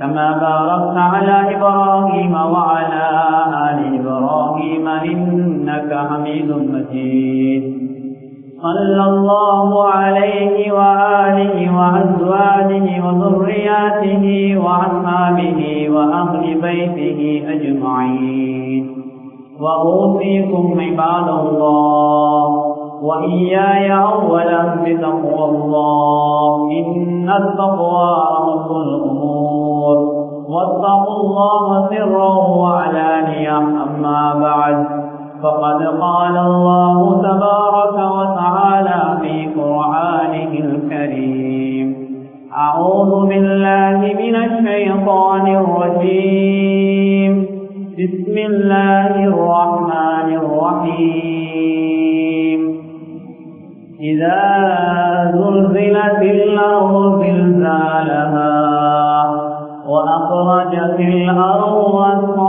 كما باركت على إبراهيم وعلى آل إبراهيم إنك حميد مجيد. صلى الله عليه وآله وأزواجه وذرياته وأصحابه وأهل بيته أجمعين. وأوصيكم عباد الله وإياي أولا بتقوى الله. إن التقوى رب الأمور الله سرا وعلانية. أما بعد فقد قال الله تبارك وتعالى في قرآنه الكريم أعوذ بالله من الشيطان الرجيم. بسم الله الرحمن الرحيم. إذا زلزلت الأرض زلزالها وأخرجت الأرض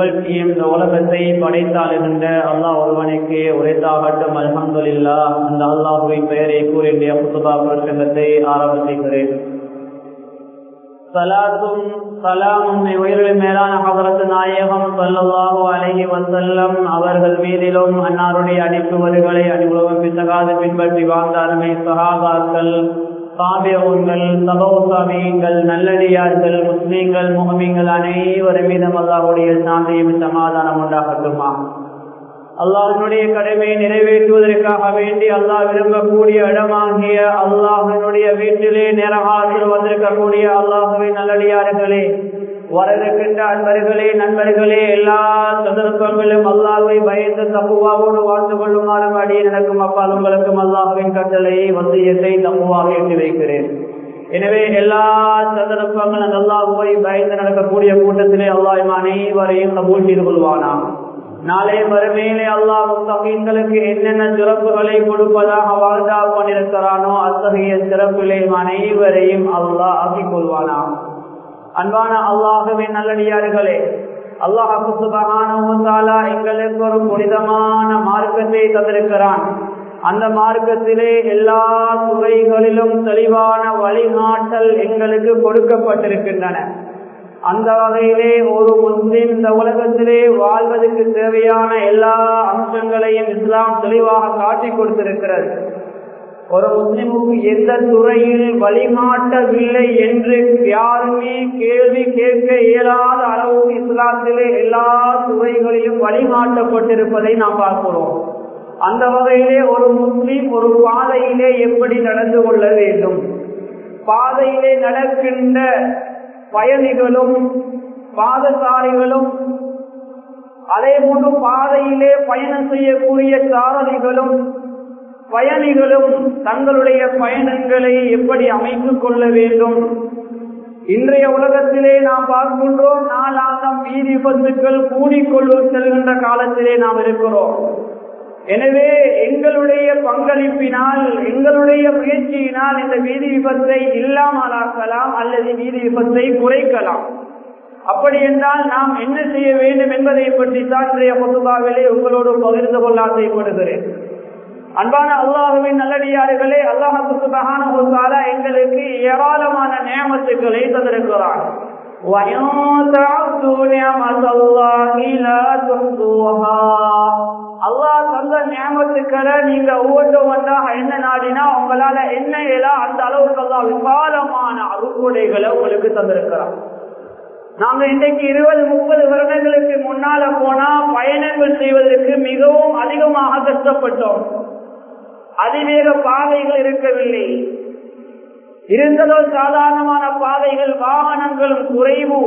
புகழ்ச்சியும் இந்த உலகத்தை படைத்தால் இருந்த அல்லாஹ் ஒருவனுக்கு உரைத்தாகட்டும் அல்ஹம்துலில்லா. அந்த அல்லாஹுவின் பெயரை கூறிய புத்துபா பிரசங்கத்தை ஆரம்பிக்கிறேன் சலாத்தும் சலாமும் உயிரிலும் மேலான ஹவரத்து நாயகம் சொல்லல்லாஹு அலஹி வசல்லம் அவர்கள் மீதிலும் அன்னாருடைய அடிப்புவர்களை அனுபவம் பிசகாது பின்பற்றி வாழ்ந்தாருமே சகாபாக்கள் சாபியங்கள் சபௌசாமியங்கள் நல்லடியார்கள் முஸ்லீம்கள் முகமீங்கள் அனைவரும் மீதும் அல்லாஹுடைய சாந்தியும் சமாதானம் உண்டாகட்டுமா? அல்லாஹினுடைய கடமையை நிறைவேற்றுவதற்காக வேண்டி அல்லாஹ் விரும்பக்கூடிய இடமாகிய அல்லாஹினுடைய வீட்டிலே நேரகாசில் வந்திருக்கக்கூடிய அல்லாஹுவின் நல்லடியார்களே வரவிருக்கின்ற அன்பர்களே நண்பர்களே எல்லா சந்தர்ப்பங்களும் அல்லாவை பயந்து தப்புவாவோடு வாழ்ந்து கொள்ளுமாறும் அடியே நடக்கும் அப்பால் உங்களுக்கும் அல்லாஹுவின் கட்டளையை வந்தியத்தை தப்புவாக எட்டி வைக்கிறேன். எனவே எல்லா சந்தர்ப்பங்களும் அந்த அல்லாஹுவை பயந்து நடக்கக்கூடிய கூட்டத்திலே அல்லாஹ் அனைவரையும் கபூல் செய்து கொள்வானாம் நாளே மறுமையிலே அல்லாஹ் முத்தகீன்களுக்கு என்னென்ன சிறப்புகளை கொடுப்பதாக வாழ்ந்தா கொண்டிருக்கிறானோ அத்தகைய சிறப்பிலே அனைவரையும் அல்லாஹ் ஆக்கிக் கொள்வானாம் அன்பான அல்லாகவே நல்லடியார்களே அல்லாஹாலா எங்களுக்கு ஒரு புனிதமான மார்க்கத்தை தந்திருக்கிறான். அந்த மார்க்கத்திலே எல்லா துறைகளிலும் தெளிவான வழிகாட்டல் எங்களுக்கு கொடுக்கப்பட்டிருக்கின்றன. அந்த வகையிலே ஒரு முஸ்லிம் இந்த உலகத்திலே வாழ்வதற்கு தேவையான எல்லா அம்சங்களையும் இஸ்லாம் தெளிவாக காட்டி கொடுத்திருக்கிறது. ஒரு முஸ்லிமுக்கு எந்த துறையில் வழிகாட்டவில்லை என்று யாருமே கேள்வி கேட்க இயலாத அளவு இஸ்லாத்திலே எல்லா துறைகளிலும் வழிகாட்டப்பட்டிருப்பதை நாம் பார்க்கிறோம். அந்த வகையிலே ஒரு முஸ்லீம் ஒரு பாதையிலே எப்படி நடந்து கொள்ள வேண்டும்? பாதையிலே நடக்கின்ற பயணிகளும் பாதசாரிகளும் அதே போன்று பாதையிலே பயணம் செய்யக்கூடிய சாரதிகளும் பயணிகளும் தங்களுடைய பயணங்களை எப்படி அமைத்துக் கொள்ள வேண்டும்? இன்றைய உலகத்திலே நாம் பார்க்கின்றோம் நாளாந்தம் வீதி விபத்துக்கள் கூடிக்கொள்ளு செல்கின்ற காலத்திலே நாம் இருக்கிறோம். எனவே எங்களுடைய பங்களிப்பினால் எங்களுடைய முயற்சியினால் இந்த வீதி விபத்தை இல்லாமலாக்கலாம் அல்லது வீதி விபத்தை குறைக்கலாம். அப்படி என்றால் நாம் என்ன செய்ய வேண்டும் என்பதை பற்றி தான் இன்றைய பொதுவாகவே உங்களோடு பகிர்ந்து கொள்ள ஆசைப்படுகிறேன். அன்பான அல்லாஹுவின் நல்லடியார்களே அல்லாஹு சுபகான எங்களுக்கு ஏராளமான நியமத்துக்களை தந்திருக்கிறான் அல்லாஹ் தந்த நியமத்துக்களை நீங்க ஒவ்வொன்றும் ஒன்றாக என்ன நாடினா உங்களால என்ன இயலா அந்த அளவுக்கு எல்லாம் விசாலமான அறுக்குடைகளை உங்களுக்கு தந்திருக்கிறான் நாங்க இன்றைக்கு இருபது முப்பது வருடங்களுக்கு முன்னால போனா பயணங்கள் செய்வதற்கு மிகவும் அதிகமாக கஷ்டப்பட்டோம். அதிவேக பாதைகள் இருக்கவில்லை. இருந்ததோ சாதாரணமான பாதைகள் வாகனங்களும் குறைவு.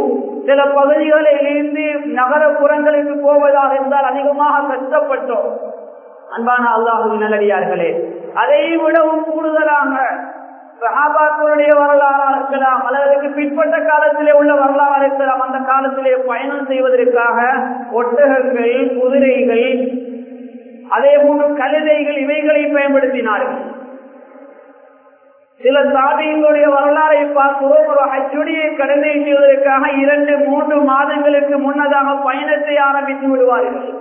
சில பகுதிகளில் இருந்து நகரப்புறங்களுக்கு போவதாக இருந்தால் அதிகமாக கஷ்டப்பட்டோம். அன்பான அல்லாஹும் நல்லடியார்களே அதை விடவும் கூடுதலாக சகாபாக்களுடைய வரலாறாக இருக்கலாம் அல்லது பிற்பட்ட காலத்திலே உள்ள வரலாறு இருக்கலாம் அந்த காலத்திலே பயணம் செய்வதற்காக ஒட்டகங்கள் குதிரைகள் அதே போன்று கழுதைகள் இவைகளை பயன்படுத்தினார்கள். சில சாதிகளுடைய வரலாறை பார்க்கிறோம் ஒரு அச்சுடியை கடனை செய்வதற்காக இரண்டு மூன்று மாதங்களுக்கு முன்னதாக பயணத்தை ஆரம்பித்து விடுவார்கள்.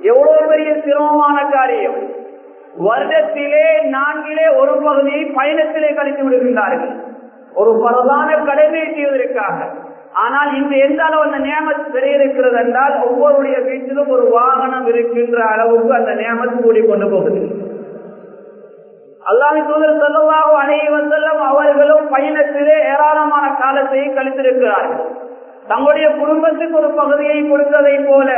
எவ்வளவு பெரிய சிரமமான காரியம். வருடத்திலே நான்கிலே ஒரு பகுதியை பயணத்திலே கழித்து விடுகின்றார்கள். ஒரு பிரதான கடமை செய்வதற்காக. ஆனால் இன்று எந்த அளவு அந்த நியமத் பெரியிருக்கிறது என்றால் ஒவ்வொருடைய வீட்டிலும் ஒரு வாகனம் இருக்கின்ற அளவுக்கு அந்த நியமத்து கூடி கொண்டு போகுது. அல்லாஹி தூதர் செல்லவாக அணைய வந்தெல்லாம் அவர்களும் பயணத்திலே ஏராளமான காலத்தை கழித்திருக்கிறார்கள். தங்களுடைய குடும்பத்துக்கு ஒரு பகுதியை கொடுத்ததை போல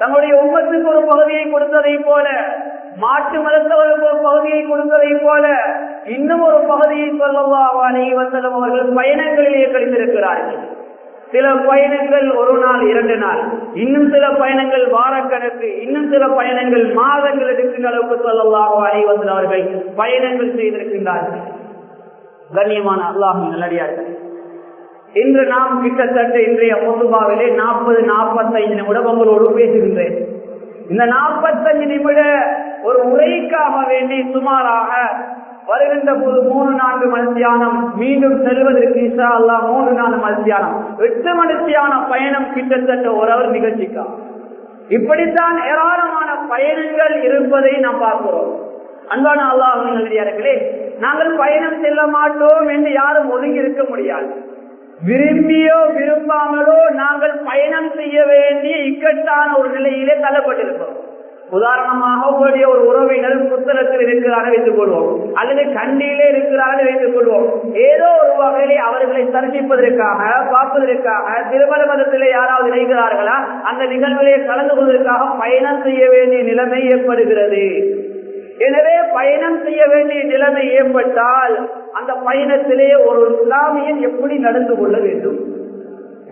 தங்களுடைய உமத்துக்கு ஒரு பகுதியை கொடுத்ததை போல மாட்டு மதத்தவர்களுக்கு ஒரு பகுதியை கொடுத்ததை போல இன்னும் ஒரு பகுதியை சொல்லவா அணைய வந்தெல்லாம் அவர்கள் பயணங்களிலே கழித்திருக்கிறார்கள். சில பயணங்கள் ஒரு நாள் இரண்டு நாள். இன்னும் சில பயணங்கள் வாரக்கணக்கு இன்னும் சில பயணங்கள் மாதங்கள் எடுக்கின்ற அளவுக்கு சொல்லலாம் அனைவர்கள் அவர்கள் பயணங்கள் செய்திருக்கின்றார்கள். கண்ணியமான அல்லாஹும் நல்லடியார்கள். இன்று நாம் கிட்டத்தட்ட இன்றைய பொதுபாவிலே நாற்பது நாற்பத்தைந்து நிமிடம் உங்களோடு பேசுகின்றேன். இந்த நாற்பத்தஞ்சு நிமிட ஒரு உரைக்காக வேண்டி சுமாராக வருகின்ற போது மூணு நான்கு மனுத்தியானம் மீண்டும் செல்வதற்கு இசா அல்லா மூணு நாலு மனுத்தியானம் எட்டு மனுத்தியான பயணம் கிட்டத்தட்ட ஒரு அவர் நிகழ்ச்சிக்கா. இப்படித்தான் ஏராளமான பயணங்கள் இருப்பதை நாம் பார்க்கிறோம். அன்பான அல்லாஹர்களே நாங்கள் பயணம் செல்ல மாட்டோம் என்று யாரும் ஒதுங்கி இருக்க முடியாது. விரும்பியோ விரும்பாமலோ நாங்கள் பயணம் செய்ய வேண்டிய இக்கட்டான ஒரு நிலையிலே தள்ளப்பட்டிருக்கிறோம் உதாரணமாக உங்களுடைய ஒரு உறவினர் புத்தகத்தில் இருக்கிறார்கள் வைத்துக் கொள்வோம். அல்லது கண்டியிலே இருக்கிறார்கள் வைத்துக் கொள்வோம். ஏதோ ஒரு வகையிலே அவர்களை தரிசிப்பதற்காக பார்ப்பதற்காக திருமண மதத்திலே யாராவது இணைகிறார்களா அந்த நிகழ்விலே கலந்து கொள்வதற்காக பயணம் செய்ய வேண்டிய நிலைமை ஏற்படுகிறது. எனவே பயணம் செய்ய வேண்டிய நிலைமை ஏற்பட்டால் அந்த பயணத்திலே ஒரு இஸ்லாமியன் எப்படி நடந்து கொள்ள வேண்டும்?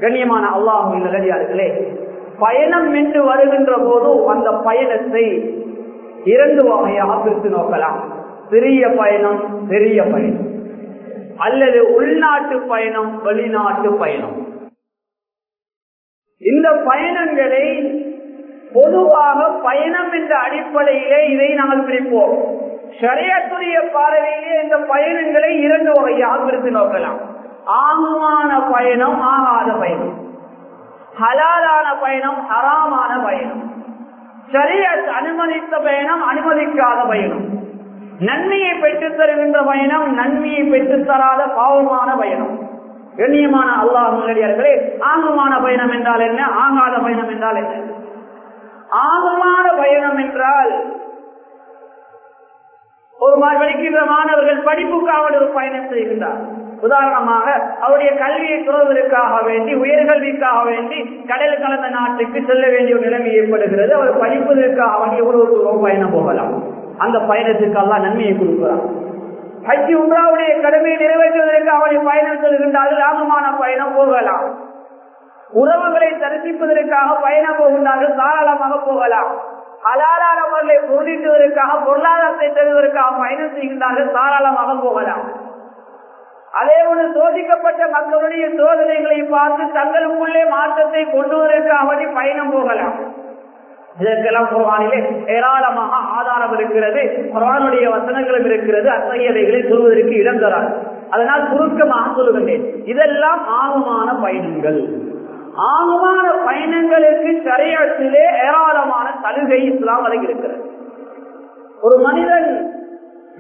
கண்ணியமான அல்லாஹின் நல்லடியார்களே பயணம் என்று வருகின்ற போது அந்த பயணத்தை இரண்டு வகையாக பிரித்து நோக்கலாம். சிறிய பயணம் பெரிய பயணம். அல்லது உள்நாட்டு பயணம் வெளிநாட்டு பயணம். இந்த பயணங்களை பொதுவாக பயணம் என்ற அடிப்படையிலே இதை நாங்கள் பிரிப்போம். ஷரியத்துடைய பார்வையிலே இந்த பயணங்களை இரண்டு வகையாக பிரித்து நோக்கலாம். ஆகமான பயணம் ஆகாத பயணம். ஹலாலான பயணம் ஹராமான பயணம். சரியத் அனுமதித்த பயணம் அனுமதிக்காத பயணம். நன்மையை பெற்றுத் தருகின்ற பயணம் நன்மையை பெற்றுத் தராத பாவமான பயணம். கண்ணியமான அல்லாஹ் முன்னடியார்களே ஆங்கமான பயணம் என்றால் என்ன? ஆங்காத பயணம் என்றால் என்ன? ஆங்கமான பயணம் என்றால் ஒரு படிக்கின்ற மாணவர்கள் படிப்புக்காக ஒரு பயணம் செய்கின்றார் உதாரணமாக அவருடைய கல்வியை துறவதற்காக வேண்டி உயர்கல்விக்காக வேண்டி கடல் கலந்த நாட்டுக்கு செல்ல வேண்டிய ஒரு நிலைமை ஏற்படுகிறது. அவர் படிப்பதற்காக வேண்டி எவ்வளவு தூரம் பயணம் போகலாம்? அந்த பயணத்துக்கு எல்லாம் நன்மையை கொடுக்கிறான் ஹஜ்ஜி உம்ராவுடைய கடமையை நிறைவேற்றுவதற்கு அவனை பயணம் செல்கின்றார்கள் லாபமான பயணம் போகலாம். உறவுகளை தரிசிப்பதற்காக பயணம் போகின்றார்கள் தாராளமாக போகலாம். ஹலாலானவர்களை பொருளீட்டுவதற்காக பொருளாதாரத்தை தருவதற்காக பயணம் செய்கின்றார்கள் தாராளமாக போகலாம். அதேபோல சோதிக்கப்பட்ட மக்களுடைய சோதனைகளை பார்த்து தங்களுக்குள்ளே மாற்றத்தை கொண்டு வருவதற்காக பயணம் போகலாம். இதற்கெல்லாம் குரானிலே ஏராளமாக ஆதாரம் இருக்கிறது குரானுடைய வசனங்களும் இருக்கிறது அத்தகையவைகளை சொல்வதற்கு இடம் தராது. அதனால் சுருக்கமாக சொல்லுகின்றேன். இதெல்லாம் ஆகமான பயணங்கள். ஆகமான பயணங்களுக்கு சரியத்திலே ஏராளமான சலுகை இஸ்லாம் வழங்கி இருக்கிறது ஒரு மனிதன்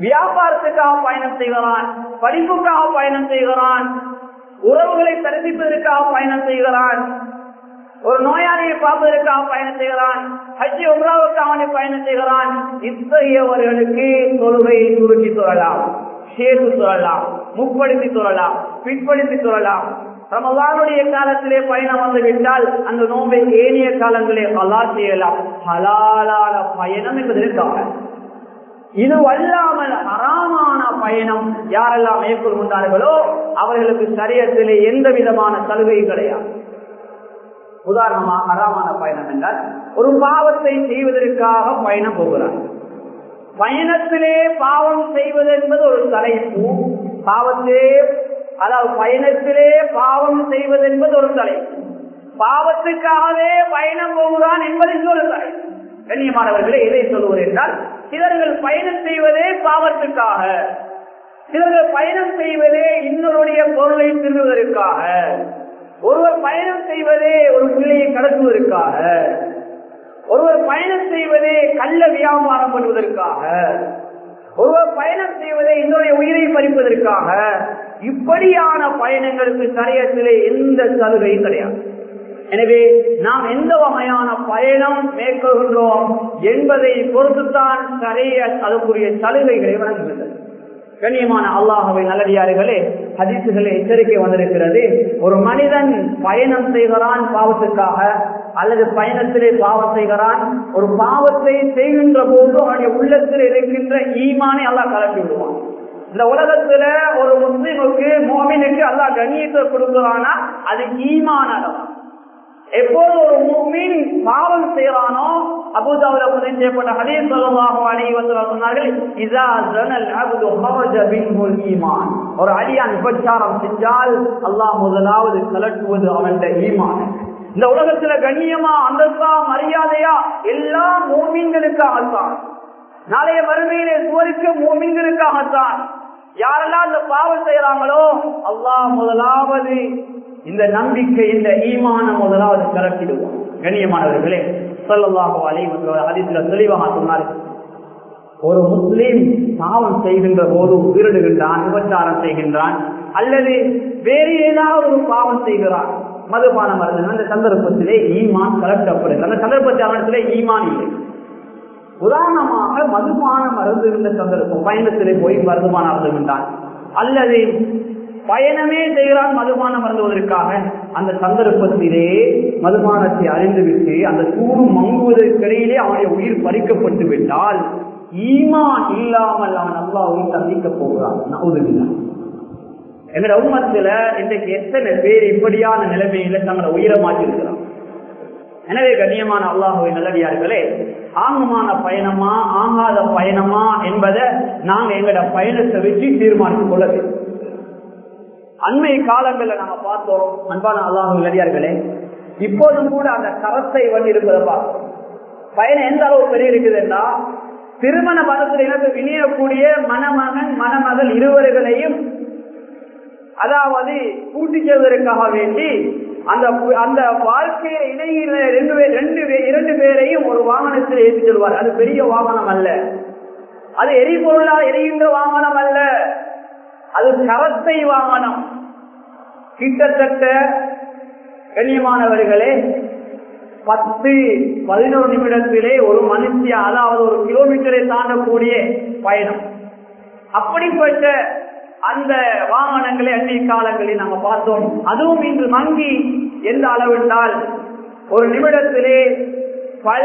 வியாபாரத்துக்காக பயணம் செய்கிறான் படிப்புக்காக பயணம் செய்கிறான் உறவுகளை தரிசிப்பதற்காக பயணம் செய்கிறான் ஒரு நோயாளியை பார்ப்பதற்காக பயணம் செய்கிறான் ஹஜ்ஜி உம்ராவுக்காக பயணம் செய்கிறான். இத்தகையவர்களுக்கு தொழுகையை சுருக்கி தொழலாம் சேர்த்து சொல்லலாம் முற்படுத்தி சொல்லலாம் பிற்படுத்தி சொல்லலாம் ரமதானுடைய காலத்திலே பயணம் வந்துவிட்டால் அந்த நோம்பை ஏனைய காலங்களே ஹலா செய்யலாம். ஹலாலான பயணம் என்பதற்காக. இது வல்லாமல் அறாமான பயணம் யாரெல்லாம் மேற்கொள்கின்றார்களோ அவர்களுக்கு சரியத்திலே எந்த விதமான சலுகையும் கிடையாது. உதாரணமாக அறாமான பயணம் என்றால் ஒரு பாவத்தை செய்வதற்காக பயணம் போகிறார். பயணத்திலே பாவம் செய்வது என்பது ஒரு தலைப்பு. பாவத்திலே அதாவது பயணத்திலே பாவம் செய்வது என்பது ஒரு தலைப்பு. பாவத்துக்காகவே பயணம் போகிறான் என்பது ஒரு தலைப்பு. கண்ணியமானவர்களே எதை சொல்லுவது என்றால் சிலர்கள் பயணம் செய்வதே பாவத்துக்காக சிலர்கள் பயணம் செய்வதே இன்னொருடைய பொருளை திருவதற்காக ஒருவர் பயணம் செய்வதே ஒரு பிள்ளையை கடத்துவதற்காக. ஒருவர் பயணம் செய்வதே கள்ள வியாபாரம் பண்ணுவதற்காக. ஒருவர் பயணம் செய்வதே இன்னொரு உயிரை பறிப்பதற்காக. இப்படியான பயணங்களுக்கு சரியத்திலே எந்த சலுகையும் கிடையாது. எனவே நாம் எந்த வகையான பயணம் மேற்கொள்கின்றோம் என்பதை பொறுத்துத்தான் சரிய அதற்குரிய சலுகைகளை வழங்குகிறது கண்ணியமான அல்லாஹவை நல்லடியார்களே ஹதீசுகளை எச்சரிக்கை வந்திருக்கிறது. ஒரு மனிதன் பயணம் செய்கிறான் பாவத்துக்காக அல்லது பயணத்திலே பாவம் செய்கிறான் ஒரு பாவத்தை செய்கின்ற போது அவனுடைய உள்ளத்தில் இருக்கின்ற ஈமானை அல்லாஹ் கலப்பி விடுவான். இந்த உலகத்துல ஒரு முஸ்லிமுக்கு மோமினுக்கு அல்லாஹ் கண்ணியத்தை கொடுக்கிறானா? அது ஈமான அளவு எப்போது ஒரு மூமின் பாவம் செய்யறானோ அபுதாவுல பதிவு செய்யப்பட்ட ஹதீஸ் ஸல்லல்லாஹு அலைஹி வஸல்லம் சொன்னார்கள் இதா ஜனல் அப்து ஹரஜ பின்ஹுல் ஈமான். ஒரு அடியான் விபச்சாரம் செஞ்சால் அல்லாஹ் முதலாவது கலட்டுவது அவனுடைய ஈமான். இந்த உலகத்துல கண்ணியமா அந்தஸ்தா மரியாதையா எல்லாம் மூமின்களுக்காகத்தான் நாளைய வறுமையிலே சுவரிக்க மூமின்களுக்காகத்தான் யாரெல்லாம் இந்த பாவம் செய்யறாங்களோ அல்லாஹ் முதலாவது இந்த நம்பிக்கை இந்த ஈமான முதலாவது கலக்கிடுவோம் கண்ணியமானவர்களே சொல்லலாக அதிசல தெளிவாக சொன்னார். ஒரு முஸ்லீம் பாவம் செய்கின்ற போது உயிரிடுகின்றான் விபச்சாரம் செய்கின்றான் அல்லது வேறு ஏதாவது ஒரு பாவம் செய்கிறான். மதுபானம் மருந்து அந்த சந்தர்ப்பத்திலே ஈமான் கலக்கப்படுகிறது. அந்த சந்தர்ப்பத்தை ஈமான் இல்லை. உதாரணமாக மதுபானம் அருந்துகின்ற சந்தர்ப்பம். பயணத்திலே போய் மருந்துபானம் அருந்துகின்றான் அல்லது பயணமே செய்கிறான் மதுபானம் அருந்துவதற்காக அந்த சந்தர்ப்பத்திலே மதுபானத்தை அறிந்துவிட்டு அந்த சூடு மங்குவதற்கிடையிலே அவனுடைய உயிர் பறிக்கப்பட்டு விட்டால் ஈமா இல்லாமல் அவன் அல்லாவை சந்திக்க போகிறான். நவுதுகிறான் எங்களோட உண்மத்துல இன்றைக்கு எத்தனை பேர் இப்படியான நிலைமையில தங்களை உயிரை மாற்றிருக்கிறான் எனவே கண்ணியமான அல்லாஹுவை நல்லடியார்களே ஆங்கமான பயணமா ஆங்காத பயணமா என்பதை நாங்க எங்களோட பயணத்தை வச்சு தீர்மானித்துக் கொள்ளது அண்மை காலங்களில் நாங்க பார்த்தோம் அன்பான அல்லாஹு நல்லடியார்களே இப்போதும் கூட அந்த கரத்தை வந்து இருப்பதை பார்த்தோம் பயணம் எந்த அளவு பெரிய இருக்குதுன்னா திருமண பதத்தில் எனக்கு இணையக்கூடிய மணமகன் மணமகள் இருவர்களையும் அதாவது கூட்டி செல்வதற்காக வேண்டி அந்த அந்த வாழ்க்கையில இணையில ரெண்டு பேர் ரெண்டு இரண்டு பேரையும் ஒரு வாகனத்தில் ஏற்றி செல்வார். அது பெரிய வாகனம் அல்ல. அது எரிபொருளால் எரிகின்ற வாகனம் அல்ல. அது சரத்தை வாகனம். கிட்டத்தட்ட கண்ணியமானவர்களே பத்து பதினோரு நிமிடத்திலே ஒரு மனுஷிய அதாவது ஒரு கிலோமீட்டரை தாண்டக்கூடிய பயணம். அப்படிப்பட்ட அந்த வாகனங்களை அன்றைய காலங்களில் நாங்க பார்த்தோம். அதுவும் இன்று மங்கி எந்த அளவென்றால் ஒரு நிமிடத்திலே பல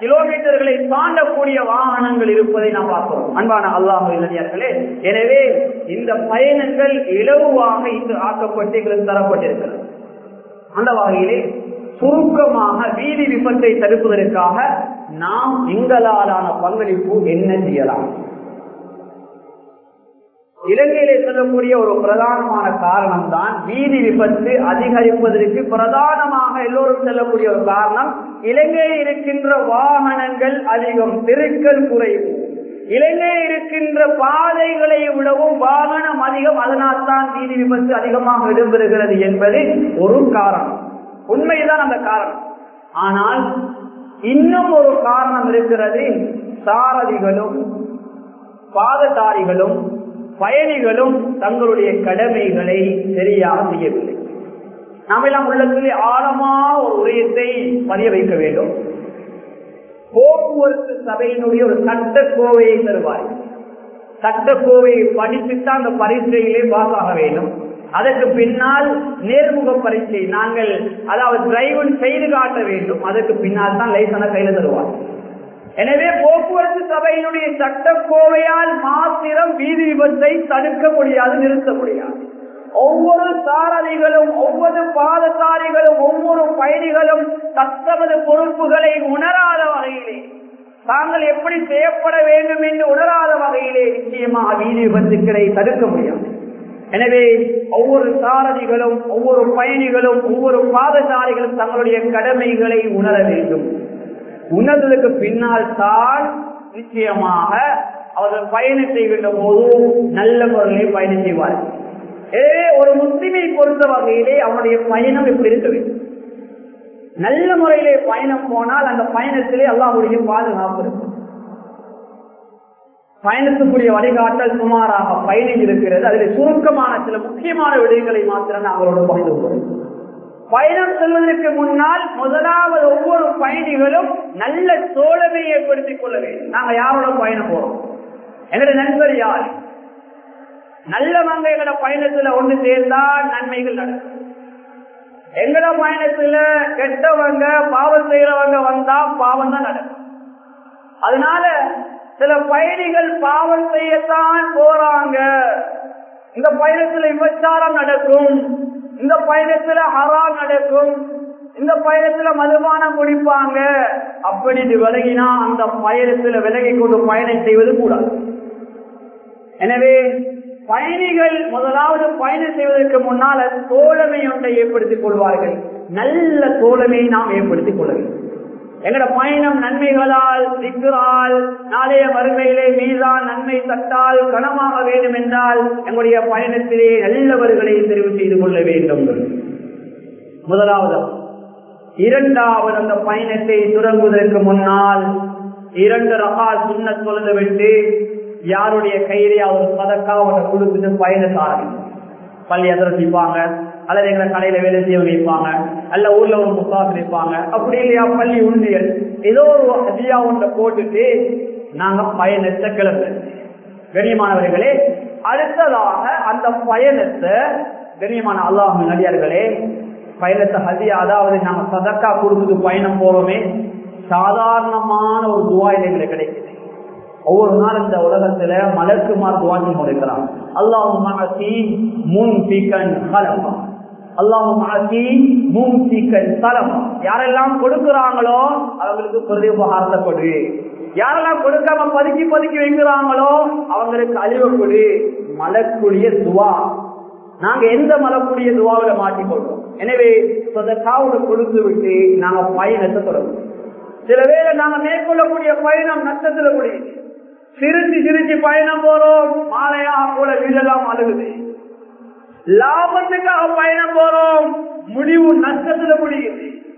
கிலோமீட்டர்களை தாண்டக்கூடிய வாகனங்கள் இருப்பதை நாம் பார்க்கிறோம். அன்பான அல்லாஹ் இளைஞர்களே எனவே இந்த பயணங்கள் இலவாக இன்று ஆக்கப்பட்டு எங்களுக்கு தரப்பட்டிருக்கிறது. அந்த வகையிலே சுருக்கமாக வீதி விபத்தை தடுப்பதற்காக நாம் எங்களாலான பங்களிப்பு என்ன செய்யலாம்? இலங்கையிலே சொல்லக்கூடிய ஒரு பிரதானமான காரணம் தான் வீதி விபத்து அதிகரிப்பதற்கு பிரதானமாக எல்லோரும் செல்லக்கூடிய ஒரு காரணம் இலங்கையில் இருக்கின்ற வாகனங்கள் அதிகம் தெருக்கள் குறைவு இலங்கையில் இருக்கின்ற பாதைகளை விடவும் வாகனம் அதிகம் அதனால் தான் வீதி விபத்து அதிகமாக இடம்பெறுகிறது என்பது ஒரு காரணம். உண்மைதான் அந்த காரணம். ஆனால் இன்னும் ஒரு காரணம் இருக்கிறது சாரதிகளும் பாததாரிகளும் பயணிகளும் தங்களுடைய கடமைகளை சரியாக செய்யவில்லை. நாம் எல்லாம் உள்ளத்திலே ஆழமா ஒரு உரையத்தை பதிய வைக்க வேண்டும். போக்குவரத்து சபையினுடைய ஒரு சட்ட கோவையை தருவாய் சட்ட கோவையை படித்துத்தான் அந்த பரீட்சையிலே பாஸ் ஆக வேண்டும். அதற்கு பின்னால் நேர்முக பரீட்சை நாங்கள் அதாவது டிரைவன் செய்து காட்ட வேண்டும். அதற்கு பின்னால் தான் லைசனை கையில தருவார். எனவே போக்குவரத்து சபையினுடைய சட்டக்கோவையால் மாத்திரம் வீதி விபத்தை தடுக்க முடியாது நிறுத்த முடியாது. ஒவ்வொரு சாரதிகளும் ஒவ்வொரு பாதசாரிகளும் ஒவ்வொரு பயணிகளும் தத்தமது பொறுப்புகளை உணராத வகையிலே தாங்கள் எப்படி செய்யப்பட வேண்டும் என்று உணராத வகையிலே நிச்சயமாக வீதி விபத்துக்களை தடுக்க முடியாது. எனவே ஒவ்வொரு சாரதிகளும் ஒவ்வொரு பயணிகளும் ஒவ்வொரு பாதசாரிகளும் தங்களுடைய கடமைகளை உணர வேண்டும். உணர்தலுக்கு பின்னால் தான் நிச்சயமாக அவர்கள் பயணம் செய்கின்ற போது நல்ல முறையிலே பயணம் செய்வார்கள். ஏ ஒரு முஸ்லிமை பொறுத்த வகையிலே அவனுடைய பயணம் எப்படி இருக்க வேண்டும்? நல்ல முறையிலே பயணம் போனால் அந்த பயணத்திலே அல்லாஹுடைய பாதுகாப்பு இருக்கும். பயணத்துக்குரிய வழிகாட்டல் சுமாராக பயணம் இருக்கிறது. அதில் சுருக்கமான சில முக்கியமான விடயங்களை மாத்திரம் நாங்களோட பகிர்ந்து கொள்வோம் பயணம் செல்வதற்கு முன்னால் முதலாவது ஒவ்வொரு பயணிகளும் நல்ல தோழமை ஏற்படுத்திக் கொள்ள வேண்டும். நாங்க யாரோட பயணம் போறோம்? எங்களுடைய நண்பர் யார்? நல்லவங்க எங்களோட பயணத்துல ஒன்று சேர்ந்தால் நன்மைகள் நடக்கும். எங்கட பயணத்துல கெட்டவங்க பாவம் செய்யறவங்க வந்தா பாவம் தான் நடக்கும். அதனால சில பயணிகள் பாவம் செய்யத்தான் போறாங்க. இந்த பயணத்துல விபச்சாரம் நடக்கும். இந்த பயணத்துல ஹரா நடக்கும். இந்த பயணத்துல மதுபானம் குடிப்பாங்க. அப்படின்னு விலகினா அந்த பயணத்துல விலகி கொண்டு பயணம் செய்வது கூடாது. எனவே பயணிகள் முதலாவது பயணம் செய்வதற்கு முன்னால் தோழமை ஒன்றை ஏற்படுத்திக் கொள்வார்கள். நல்ல தோழமையை நாம் ஏற்படுத்திக் கொள்ள வேண்டும். எங்கட பயணம் நன்மைகளால் திக்குறால் நாளைய வறுமையிலே மீதான் நன்மை தட்டால் கனமாக வேண்டும் என்றால் எங்களுடைய பயணத்திலே நல்லவர்களை தெரிவு செய்து கொள்ள வேண்டும். முதலாவது இரண்டாவது அந்த பயணத்தை தொடங்குவதற்கு முன்னால் இரண்டு ரகா சுண்ண தொழுது விட்டு யாருடைய கையிலே அவர் பதக்கா அவரை கொடுத்துட்டு பயணத்தை ஆரம்பிக்கும் பள்ளி அதிரசிப்பாங்க. அல்லது எங்களை கடையில வேலை செய்ய வைப்பாங்க அல்ல ஊர்ல ஒரு முசாஃபர் வைப்பாங்க அப்படி இல்லையா பள்ளி உண்டியல் ஏதோ ஒரு அதியா ஒன்றை போட்டுட்டு நாங்க பயணத்தை கிளம்பு கண்ணியமானவர்களே அடுத்ததாக அந்த பயணத்தை கண்ணியமான அல்லாஹ் நடிகார்களே பயணத்தை ஹதியா அதாவது நாங்க சதக்கா கொடுத்துட்டு பயணம் போறோமே சாதாரணமான ஒரு துவாயில் எங்களுக்கு கிடைக்குது. ஒவ்வொரு நாள் இந்த உலகத்துல மலக்குமார் துவாசி கொடுக்கிறான் அல்லாஹ் முன் பிகன் கலப்பா. அல்லாஹும் முன் யாரெல்லாம் கொடுக்கிறாங்களோ அவங்களுக்கு பிரதி உபகாரத்தை கொடு யாரெல்லாம் கொடுக்காம பதுக்கி பதுக்கி வைக்கிறாங்களோ அவங்களுக்கு அழிவு கொடு மலக்குரிய துவா. நாங்க எந்த மலக்குரிய துவாவில மாட்டிக்கொள்றோம்? எனவே சொதக்காவோட கொடுத்து விட்டு நாங்க பயணத்தை தொடரும் சில வேளை நாங்க மேற்கொள்ளக்கூடிய பயணம் நஷ்டத்துல கூடியது சிரிச்சு சிரிச்சு பயணம் போறோம். மாலையாக கூட வீடெல்லாம் அழுகுது. லாபத்துக்காக பயணம் போறோம். முடிவு நஷ்டத்துல முடியுது.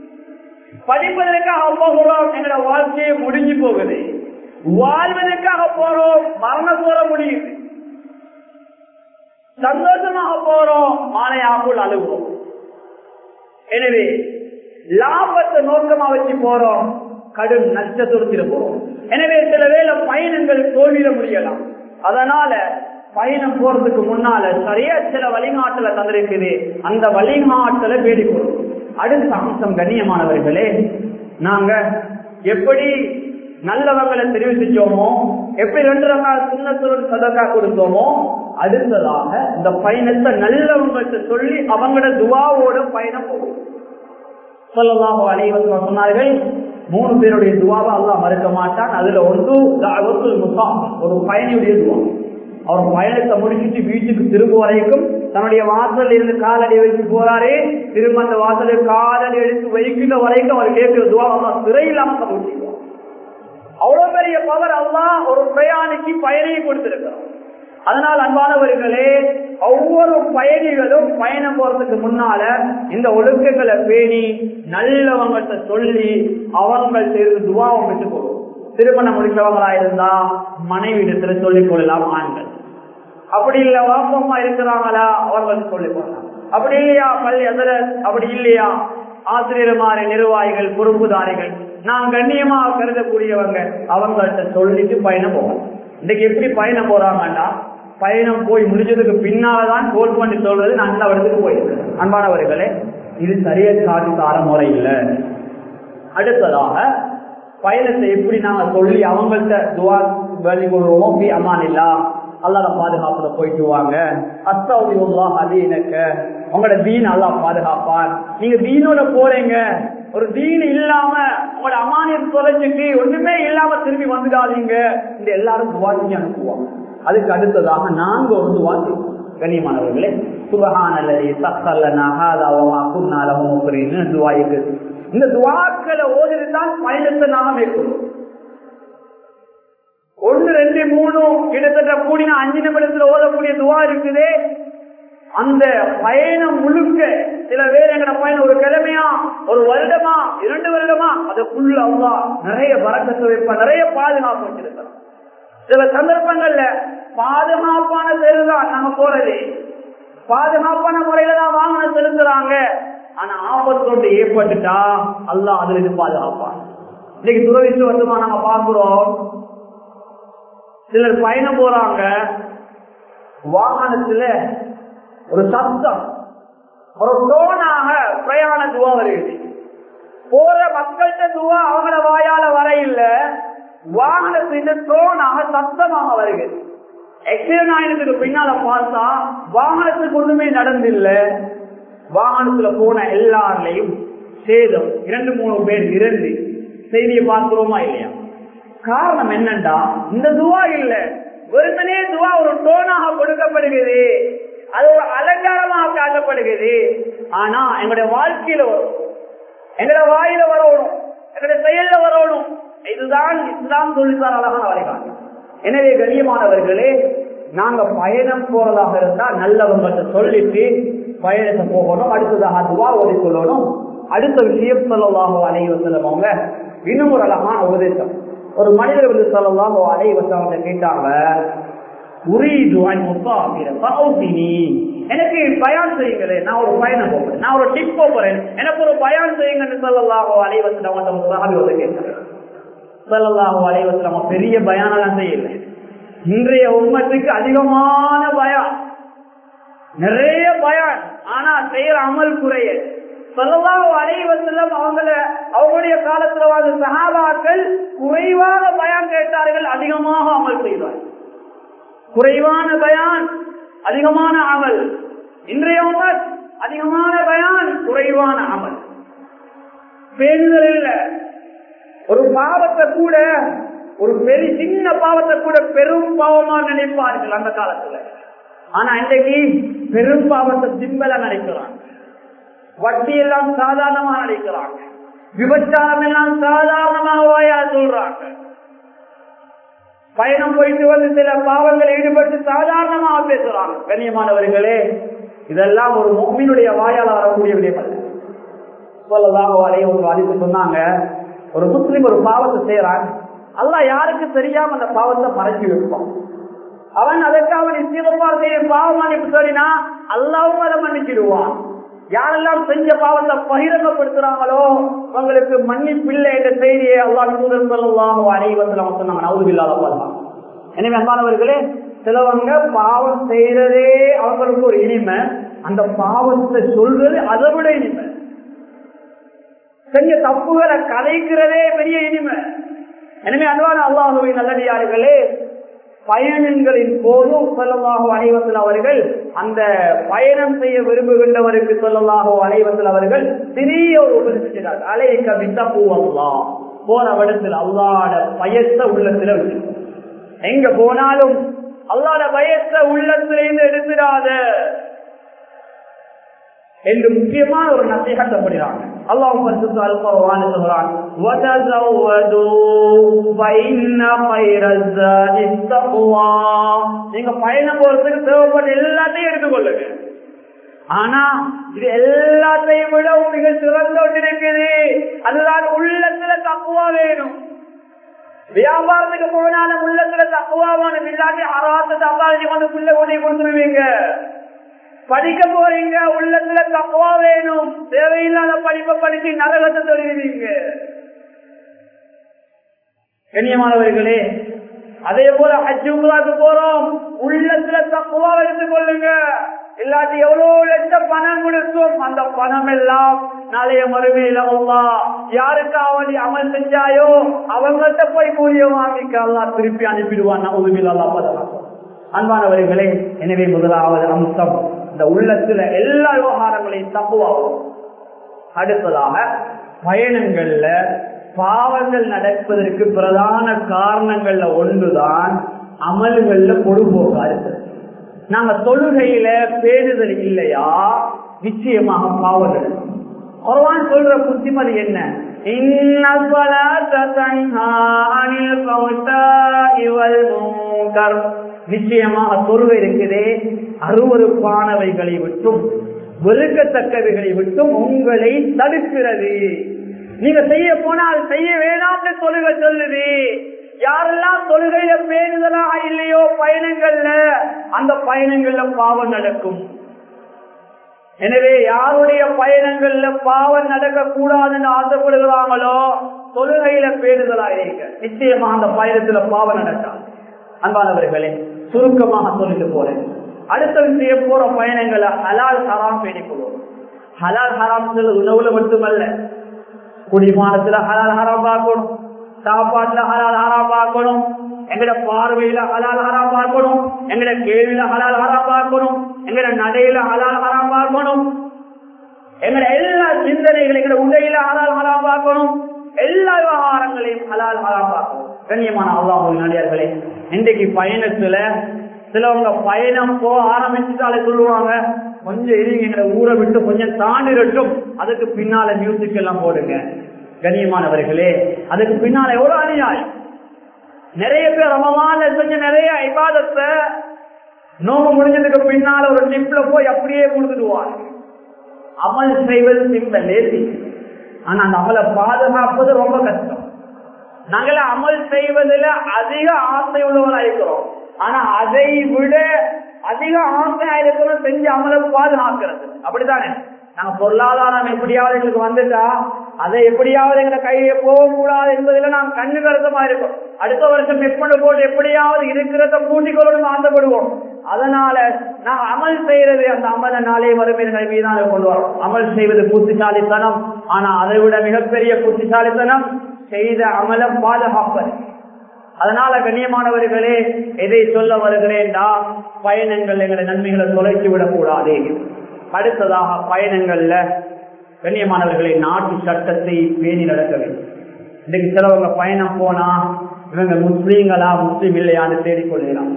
படிப்பதற்காக போகிறோம். எங்களோட வாழ்க்கையை முடிஞ்சு போகுது. வாழ்வதற்காக போறோம். மரணம் போற முடியுது. சந்தோஷமாக போறோம். மாலையாகுள் அழுகும் எனவே லாபத்தை நோக்கமா வச்சு போறோம். கடும் நஷ்டத்துடன் போறோம் எனவே சில வேலை பயணங்கள் தோல்விட முடியலாம். அதனால பயணம் போறதுக்கு முன்னால சரியா சில வழிகாட்டல தந்திருக்குது. அந்த வழிகாட்டல வேடி போறோம் அடுத்த அம்சம் கண்ணியமானவர்களே நாங்க எப்படி நல்லவங்களை தெரிவு செஞ்சோமோ எப்படி ரெண்டு ரகா சுண்ணத்துடன் சதக்கா கொடுத்தோமோ அடுத்ததாக இந்த பயணத்தை நல்லவங்கள்ட்ட சொல்லி அவங்களோட துவாவோட பயணம் போகும் சொல்லலாக அனைவரும் சொன்னார்கள் மூணு பேருடைய துவாவை அல்லா மறுக்க மாட்டான். அதுல ஒன்று ஒரு பயணியுடைய துவா. அவர் பயணத்தை முடிச்சுட்டு வீட்டுக்கு திரும்ப வரைக்கும் தன்னுடைய வாசல் இருந்து காலடி வைத்து போறாரே. திரும்ப அந்த வாசலில் காலடி எடுத்து வைக்கிற வரைக்கும் அவர் கேட்கிற துவா அல்லா சிறையில்லாம முடிச்சிருவார் அவ்வளவு பெரிய பவர் அல்லா ஒரு பிரயாணிக்கு பயனை கொடுத்திருக்கிறார். அதனால் அன்பானவர்களே ஒவ்வொரு பயணிகளும் பயணம் போறதுக்கு முன்னால இந்த ஒழுக்கங்களை பேணி நல்லவங்கள்ட்ட சொல்லி அவங்கள்ட்ட இருந்து துவாவம் பெற்றுக் கொள்வோம் திருமணம் முடித்தவங்களா இருந்தா மனைவி இடத்துல சொல்லிக் கொள்ளலாம் ஆண்கள். அப்படி இல்ல வாப்பம்மா இருக்கிறாங்களா? அவர்கள் சொல்லிக் கொள்ளலாம். அப்படி இல்லையா? பள்ளி எதிர அப்படி இல்லையா? ஆசிரியர்மாரி நிர்வாகிகள் பொறுப்புதாரிகள் நான் கண்ணியமாக கருதக்கூடியவங்க அவங்கள்ட்ட சொல்லிட்டு பயணம் போகணும். இன்னைக்கு எப்படி பயணம் போறாங்கன்னா பயணம் போய் முடிஞ்சதுக்கு பின்னால்தான் கோல் பண்ணி சொல்றது நல்ல இடத்துக்கு போயிருக்கேன். அன்பானவர்களே இது சரியா சாதி தார முறை இல்லை. அடுத்ததாக பயணத்தை எப்படி நாங்க சொல்லி அவங்கள்ட்ட துவா வேலை கொள்வோமோ பி அம்மான் இல்லா அல்லாத பாதுகாப்புல போயிட்டு வாங்க. அஸ்தா அதீனக்க உங்களோட தீன் அல்லா பாதுகாப்பான் நீங்க தீனோட போறீங்க. ஒரு தீன் இல்லாம உங்களோட அமானியம் தொலைச்சிட்டு ஒண்ணுமே இல்லாம திரும்பி வந்துடாதீங்க. இந்த எல்லாரும் துவா செஞ்சு அனுப்புவாங்க. அதுக்கு அடுத்ததாக நான்கு ஒரு துவா சுபகான கண்ணியமானவர்களே சுபகானல்லதி குன்னாலமோ அப்படின்னு துவாய்க்கு இந்த துவாக்களை ஓதிருந்தான் பயணத்தை நாம மேற்கொள்ளும் ஒன்று ரெண்டு மூணு கிட்டத்தட்ட கூடின அஞ்சு நிமிடத்துல ஓதக்கூடிய துவா இருக்குது. அந்த பயணம் முழுக்க சில பேர் எங்கட பயணம் ஒரு கிழமையா ஒரு வருடமா இரண்டு வருடமா அதுக்குள்ள அவ்வளோ நிறைய வரக்கத்தை வைப்பா நிறைய பாதுகாப்பு வச்சிருக்கிறோம் சில சந்தர்ப்பங்கள்ல பாதுகாப்பான தெருதான் நம்ம போறது. பாதுகாப்பான முறையில தான் வாகனம் செலுத்துறாங்க. ஆனா ஆபத்து ஒன்று ஏற்பட்டுட்டா அல்லா அதுல இருந்து பாதுகாப்பான். இன்னைக்கு வந்துமா நாங்க பாக்குறோம் சிலர் பயணம் போறாங்க. வாகனத்துல ஒரு சத்தம் ஒரு டோனாக பிரயாண துவா வருகிறது. போற மக்கள்கிட்ட துவா அவங்கள வாயால வர இல்ல வாகனத்தின் டோனாக சத்தமாக வருகிறது. எக்ஸிடென்ட் ஆயினத்துக்கு பின்னால பார்த்தா வாகனத்துக்கு ஒண்ணுமே நடந்தில்லை. வாகனத்துல போன எல்லாரையும் சேதம் இரண்டு மூணு பேர் இறந்து செய்தியை பார்க்கிறோமா இல்லையா? காரணம் என்னண்டா? இந்த துவா இல்ல. ஒருத்தனே துவா ஒரு டோனாக கொடுக்கப்படுகிறது. அது ஒரு அலங்காரமாக காட்டப்படுகிறது. ஆனா எங்களுடைய வாழ்க்கையில வரும். எங்களோட வாயில வரணும். எங்களுடைய செயல்ல வரணும். இதுதான் இஸ்லாம் தொழில்சார் அழகான வரைகாட்டு எனவே கண்ணியமானவர்களே நாங்க பயணம் போறதாக இருந்தா நல்லவங்கள்ட்ட சொல்லிட்டு பயணத்தை போகணும் அடுத்ததாக துவா சொல்லணும். அடுத்த விஷயம் சொல்லலாக அலைவசலம் அவங்க இன்னும் ஒரு அழகான உபதேசம். ஒரு மனிதர் வந்து சொல்லலாமோ அலைய வசவங்க கேட்டாங்க எனக்கு பயன் செய்யுங்களே நான் ஒரு பயணம் போகிறேன் நான் ஒரு டிப் போகிறேன் எனக்கு ஒரு பயன் செய்யுங்கன்னு சொல்லலாகோ அலைவசம் சாமி வந்து கேட்டாங்க. சொல்லலாகோ அலைவசம் பெரிய பயானெல்லாம் செய்யல. இன்றைய உண்மத்துக்கு அதிகமான பயம் நிறைய பயம் ஆனா செய்யற அமல் குறைய. சொல்லலாம் அலைவசலம் அவங்கள அவங்களுடைய காலத்துல வாழ்ந்த சகாபாக்கள் குறைவாக பயம் கேட்டார்கள் அதிகமாக அமல் செய்வார்கள் குறைவான பயான் அதிகமான அமல். இன்றைய உமர் அதிகமான பயான் குறைவான அமல். பேருதல் இல்ல. ஒரு பாவத்தை கூட ஒரு பெரிய சின்ன பாவத்தை கூட பெரும் பாவமா நினைப்பார்கள் அந்த காலத்துல. ஆனா இன்றைக்கு பெரும் பாவத்தை சிம்பல நினைக்கிறாங்க வட்டி எல்லாம் சாதாரணமா நினைக்கிறாங்க விபச்சாரம் எல்லாம் சாதாரணமாக சொல்றாங்க. பயணம் போயிட்டு வந்து சில பாவங்களை ஈடுபட்டு சாதாரணமாக பேசுறாங்க. கண்ணியமானவர்களே இதெல்லாம் ஒரு மொம்மினுடைய வாயால் வரக்கூடிய விடயமல்ல. ஒரு அறிவு சொன்னாங்க. ஒரு முஸ்லீம் ஒரு பாவத்தை செய்யறாங்க அல்ல யாருக்கு தெரியாம அந்த பாவத்தை மறைஞ்சு வைப்பான். அவன் அதற்கு அவன் நிச்சயமாக செய்ய பாவம் சொல்லினா அல்லாவும் அதை மன்னிச்சிடுவான் யாரெல்லாம் செஞ்ச பாவத்தை பகிரங்கப்படுத்துறாங்களோ அவங்களுக்கு மன்னிப்பில்லை என்ற செய்தியை அல்லா தூதர் சொல்லலாம் அனைவத்தில் அவன் சொன்னாங்க நவுதுபில்லாத போலாம் எனவே அன்பானவர்களே சிலவங்க பாவம் செய்யறதே அவங்களுக்கு ஒரு இனிமை. அந்த பாவத்தை சொல்றது அதை விட இனிமை. செஞ்ச தப்புகளை கலைக்கிறதே பெரிய இனிமை. எனவே அன்பான அல்லாஹுவின் நல்லடியார்களே பயணங்களின் போதும் சொல்லலாக அனைவத்தில் அவர்கள் அந்த பயணம் செய்ய விரும்புகின்றவருக்கு சொல்லலாக அனைவத்தில் அவர்கள் சிறிய ஒரு உபதேசிக்கிறார் அலைக்க வித்த பூவல்லா போன இடத்தில் அல்லாட பயத்தை உள்ளத்துல வச்சு எங்க போனாலும் அல்லாட பயத்தை உள்ளத்திலிருந்து எடுத்துடாத என்று முக்கியமான ஒரு நசீகத்தப்படுகிறாங்க அல்லாஹ் பரிசுத்த அல்பவான் சொல்றான் நீங்க பயணம் போறதுக்கு தேவைப்பட்ட எல்லாத்தையும் எடுத்துக்கொள்ளுங்க ஆனா இது எல்லாத்தையும் விட மிக சிறந்த ஒன்று இருக்குது. அதுதான் உள்ளத்துல தப்புவா வேணும். வியாபாரத்துக்கு போனாலும் உள்ளத்துல தக்குவாவான இல்லாட்டி அறாத்த அல்லாதி கொண்டு புள்ள உதவி கொடுத்துருவீங்க. படிக்க போறீங்க உள்ளத்துல தப்பா வேணும். தேவையில்லாத படிப்பை படிச்சு நரகத்தை தொழுவீங்க கண்ணியமானவர்களே அதே போல ஹஜ்ஜுக்கு போறோம். உள்ளத்துல தப்புவா எடுத்துக் கொள்ளுங்க. இல்லாட்டி எவ்வளவு லட்சம் பணம் கொடுத்தோம் அந்த பணம் எல்லாம் நாளைய மறுமையில அல்லா யாருக்காவது அமல் செஞ்சாயோ அவங்கள்ட்ட போய் கூலிய வாங்கிக்க திருப்பி அனுப்பிடுவான். உதவியில் அல்லா பதலாம் அன்பானவர்களே எனவே முதலாவது அம்சம் இந்த உள்ளத்துல எல்லா விவகாரங்களையும் தப்புவாகும் அடுத்ததாக பயணங்கள்ல பாவங்கள் நடப்பதற்கு பிரதான காரணங்கள்ல ஒன்றுதான் அமல்கள்ல பொடுபோக்கு இருக்கு நாங்க தொழுகையில பேணுதல் இல்லையா? நிச்சயமாக பாவங்கள். குரவான் சொல்ற புத்திமதி என்ன? இன்ன நிச்சயமாக தொழுகை இருக்குதே. அருவருப்பானவைகளை விட்டும் வெறுக்கத்தக்கவைகளை விட்டும் உங்களை தடுக்கிறது. நீங்க செய்ய போனால் செய்ய வேணாம்னு தொழுகை சொல்லுது. யாரெல்லாம் தொழுகையில பேருதலா இல்லையோ பயணங்கள்ல அந்த பயணங்கள்ல பாவம் நடக்கும். எனவே யாருடைய பயணங்கள்ல பாவம் நடக்க கூடாதுன்னு ஆசைப்படுகிறாங்களோ தொழுகையில பேருதலா இருக்க நிச்சயமா அந்த பயணத்துல பாவம் நடக்காது. அன்பானவர்களே சுருக்கமாக சொல்லிட்டு போறேன். அடுத்த விஷயம் போற பயணங்களை ஹலால் ஹராம் பேணிக்கொள்வோம் ஹலால் ஹராம் உணவுல மட்டுமல்ல. குடிமானத்துல ஹலால் ஹராம் பார்க்கணும். சாப்பாட்டுல ஹலால் ஹராம் பார்க்கணும். எங்கட பார்வையில ஹலால் ஹராம் பார்க்கணும். எங்கட கேள்வியில ஹலால் ஹராம் பார்க்கணும். எங்கட நடையில ஹலால் ஹராம் பார்க்கணும். எங்கட எல்லா சிந்தனைகளும் எங்கட உடையில ஹலால் ஹராம் பார்க்கணும். எல்லா விவகாரங்களையும் ஹலால் ஹராம் பார்க்கணும். கண்ணியமான அல்லாஹ் நடிகார்களே இன்றைக்கு பயணத்துல சிலவங்க பயணம் போக ஆரம்பிச்சுட்டாலே சொல்லுவாங்க கொஞ்சம் இருங்க எங்களை ஊரை விட்டு கொஞ்சம் தாண்டிரட்டும் அதுக்கு பின்னால மியூசிக் எல்லாம் போடுங்க. கண்ணியமானவர்களே அதுக்கு பின்னால எவ்வளவு அநியாயம்? நிறைய பேர் ரமமான கொஞ்சம் நிறைய ஐபாதத்தை நோம்பு முடிஞ்சதுக்கு பின்னால ஒரு டிப்ல போய் அப்படியே கொடுத்துடுவாங்க அமல் செய்வது சிம்பிள் லேசி ஆனா அந்த அமலை பாதுகாப்பது ரொம்ப கஷ்டம். நாங்கள அமல் செய்வதில் அதிக ஆசை உள்ளவர்களா இருக்கிறோம் ஆனா அதை விட அதிக ஆசையா இருக்கிறோம் செஞ்சு அமலை பாதுகாக்கிறது. அப்படித்தானே? நாங்க பொருளாதாரம் எப்படியாவது எங்களுக்கு வந்துட்டா அதை எப்படியாவது எங்களை கையை போகக்கூடாது என்பதில் நாம் கண்ணு கருத்தமா இருக்கும். அடுத்த வருஷம் எப்படி போட்டு எப்படியாவது இருக்கிறத பூட்டிக்கொள்ளணும் ஆசைப்படுவோம். அதனால நான் அமல் செய்யறது அந்த அமல நாளே வறுமையினை மீதான கொண்டு வரோம். அமல் செய்வது புத்திசாலித்தனம். ஆனா அதை விட மிகப்பெரிய புத்திசாலித்தனம் செய்த அமலம் பாதுகாப்பது. அதனால கண்ணியமானவர்களே எதை சொல்ல வருகிறேன்டா? பயணங்கள் எங்களை நன்மைகளை தொலைத்து விடக்கூடாது. அடுத்ததாக பயணங்கள்ல கண்ணியமானவர்களை நாட்டு சட்டத்தை பேணி நடக்க வேண்டும். இன்னைக்கு சிலவங்க பயணம் போனா இவங்க முஸ்லீம்களா முஸ்லீம் இல்லையான்னு தேடிக்கொள்ளலாம்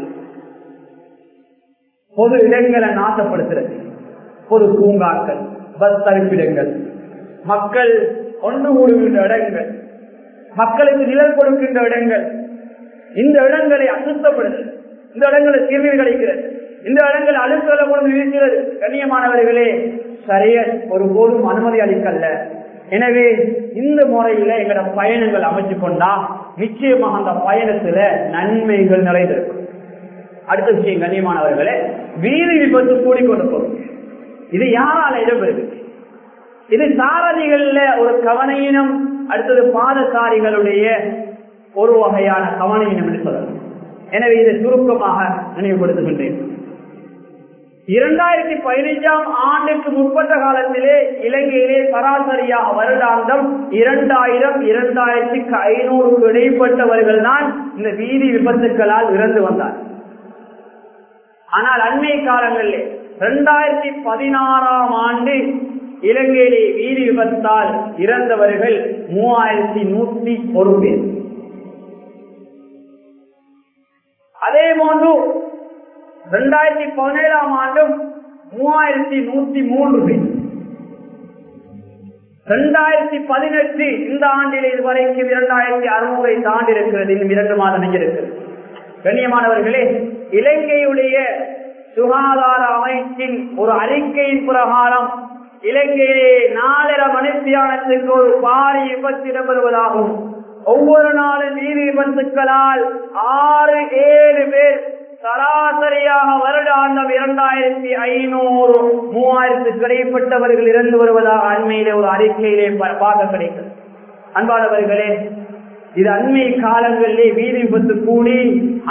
பொது இடங்களை நாசப்படுத்துறது. பொது பூங்காக்கள் பஸ் தரிப்பிடங்கள் மக்கள் ஒன்று கூடுகின்ற இடங்கள் மக்களுக்கு நிழல் கொடுக்கின்ற இடங்கள். இந்த இடங்களை அசுத்தப்படுது. இந்த இடங்களை தீர்வு கிடைக்கிறது இந்த இடங்கள் அழுத்தல கொண்டு இருக்கிறது கண்ணியமானவர்களே சரிய ஒரு போதும் அனுமதி அளிக்கல்ல. எனவே இந்த முறையில எங்களோட பயணங்கள் அமைச்சு கொண்டா நிச்சயமாக அந்த பயணத்துல நன்மைகள் நிறைந்திருக்கும். அடுத்த விஷயம் கண்ணியமானவர்களே வீதி விபத்து கூடிக்கொண்டு போகும். இது யாரால இடம்பெறுது? இது சாரதிகள்ல ஒரு கவனையினம் அடுத்தது பாதசாரிகளுடைய ஒரு வகையான கவனையினம் என்று சொல்லலாம். எனவே இதை சுருக்கமாக நினைவுபடுத்துகின்றேன். இரண்டாயிரத்தி பதினைஞ்சாம் ஆண்டுக்கு முற்பட்ட காலத்திலே இலங்கையிலே சராசரியாக வருடாந்தம் இரண்டாயிரம் இரண்டாயிரத்தி ஐநூறுக்கு இடைப்பட்டவர்கள் தான் இந்த வீதி விபத்துக்களால் இறந்து வந்தார். ஆனால் அண்மை காலங்களிலே இரண்டாயிரத்தி பதினாறாம் ஆண்டு இலங்கையிலே வீதி விபத்தால் இறந்தவர்கள் மூவாயிரத்தி நூத்தி ஒரு பேர். அதே போன்று இரண்டாயிரத்தி பதினேழாம் ஆண்டும் மூவாயிரத்தி நூத்தி மூன்று பேர். இரண்டாயிரத்தி பதினெட்டு இந்த ஆண்டில் இதுவரைக்கும் இரண்டாயிரத்தி அறுநூறை தாண்டி இருக்கிறது இன்னும் இரண்டு மாதம் இருக்கிறது கண்ணியமானவர்களே இலங்கையுடைய சுகாதார அமைச்சின் ஒரு அறிக்கையின் பிரகாரம் இலங்கையிலே நாலரை மணித்தியானத்துக்கு ஒரு பாரி விபத்து இடம்பெறுவதாகும். ஒவ்வொரு நாளும் நீதி விபத்துக்களால் ஆறு ஏழு பேர் சராசரியாக வருடாந்தம் இரண்டாயிரத்தி ஐநூறு மூவாயிரத்துக்கு இடைப்பட்டவர்கள் இறந்து வருவதாக அண்மையிலே ஒரு அறிக்கையிலே பார்க்க கிடைக்கிறது. அன்பானவர்களே இது அண்மை காலங்களிலே வீதி விபத்து கூடி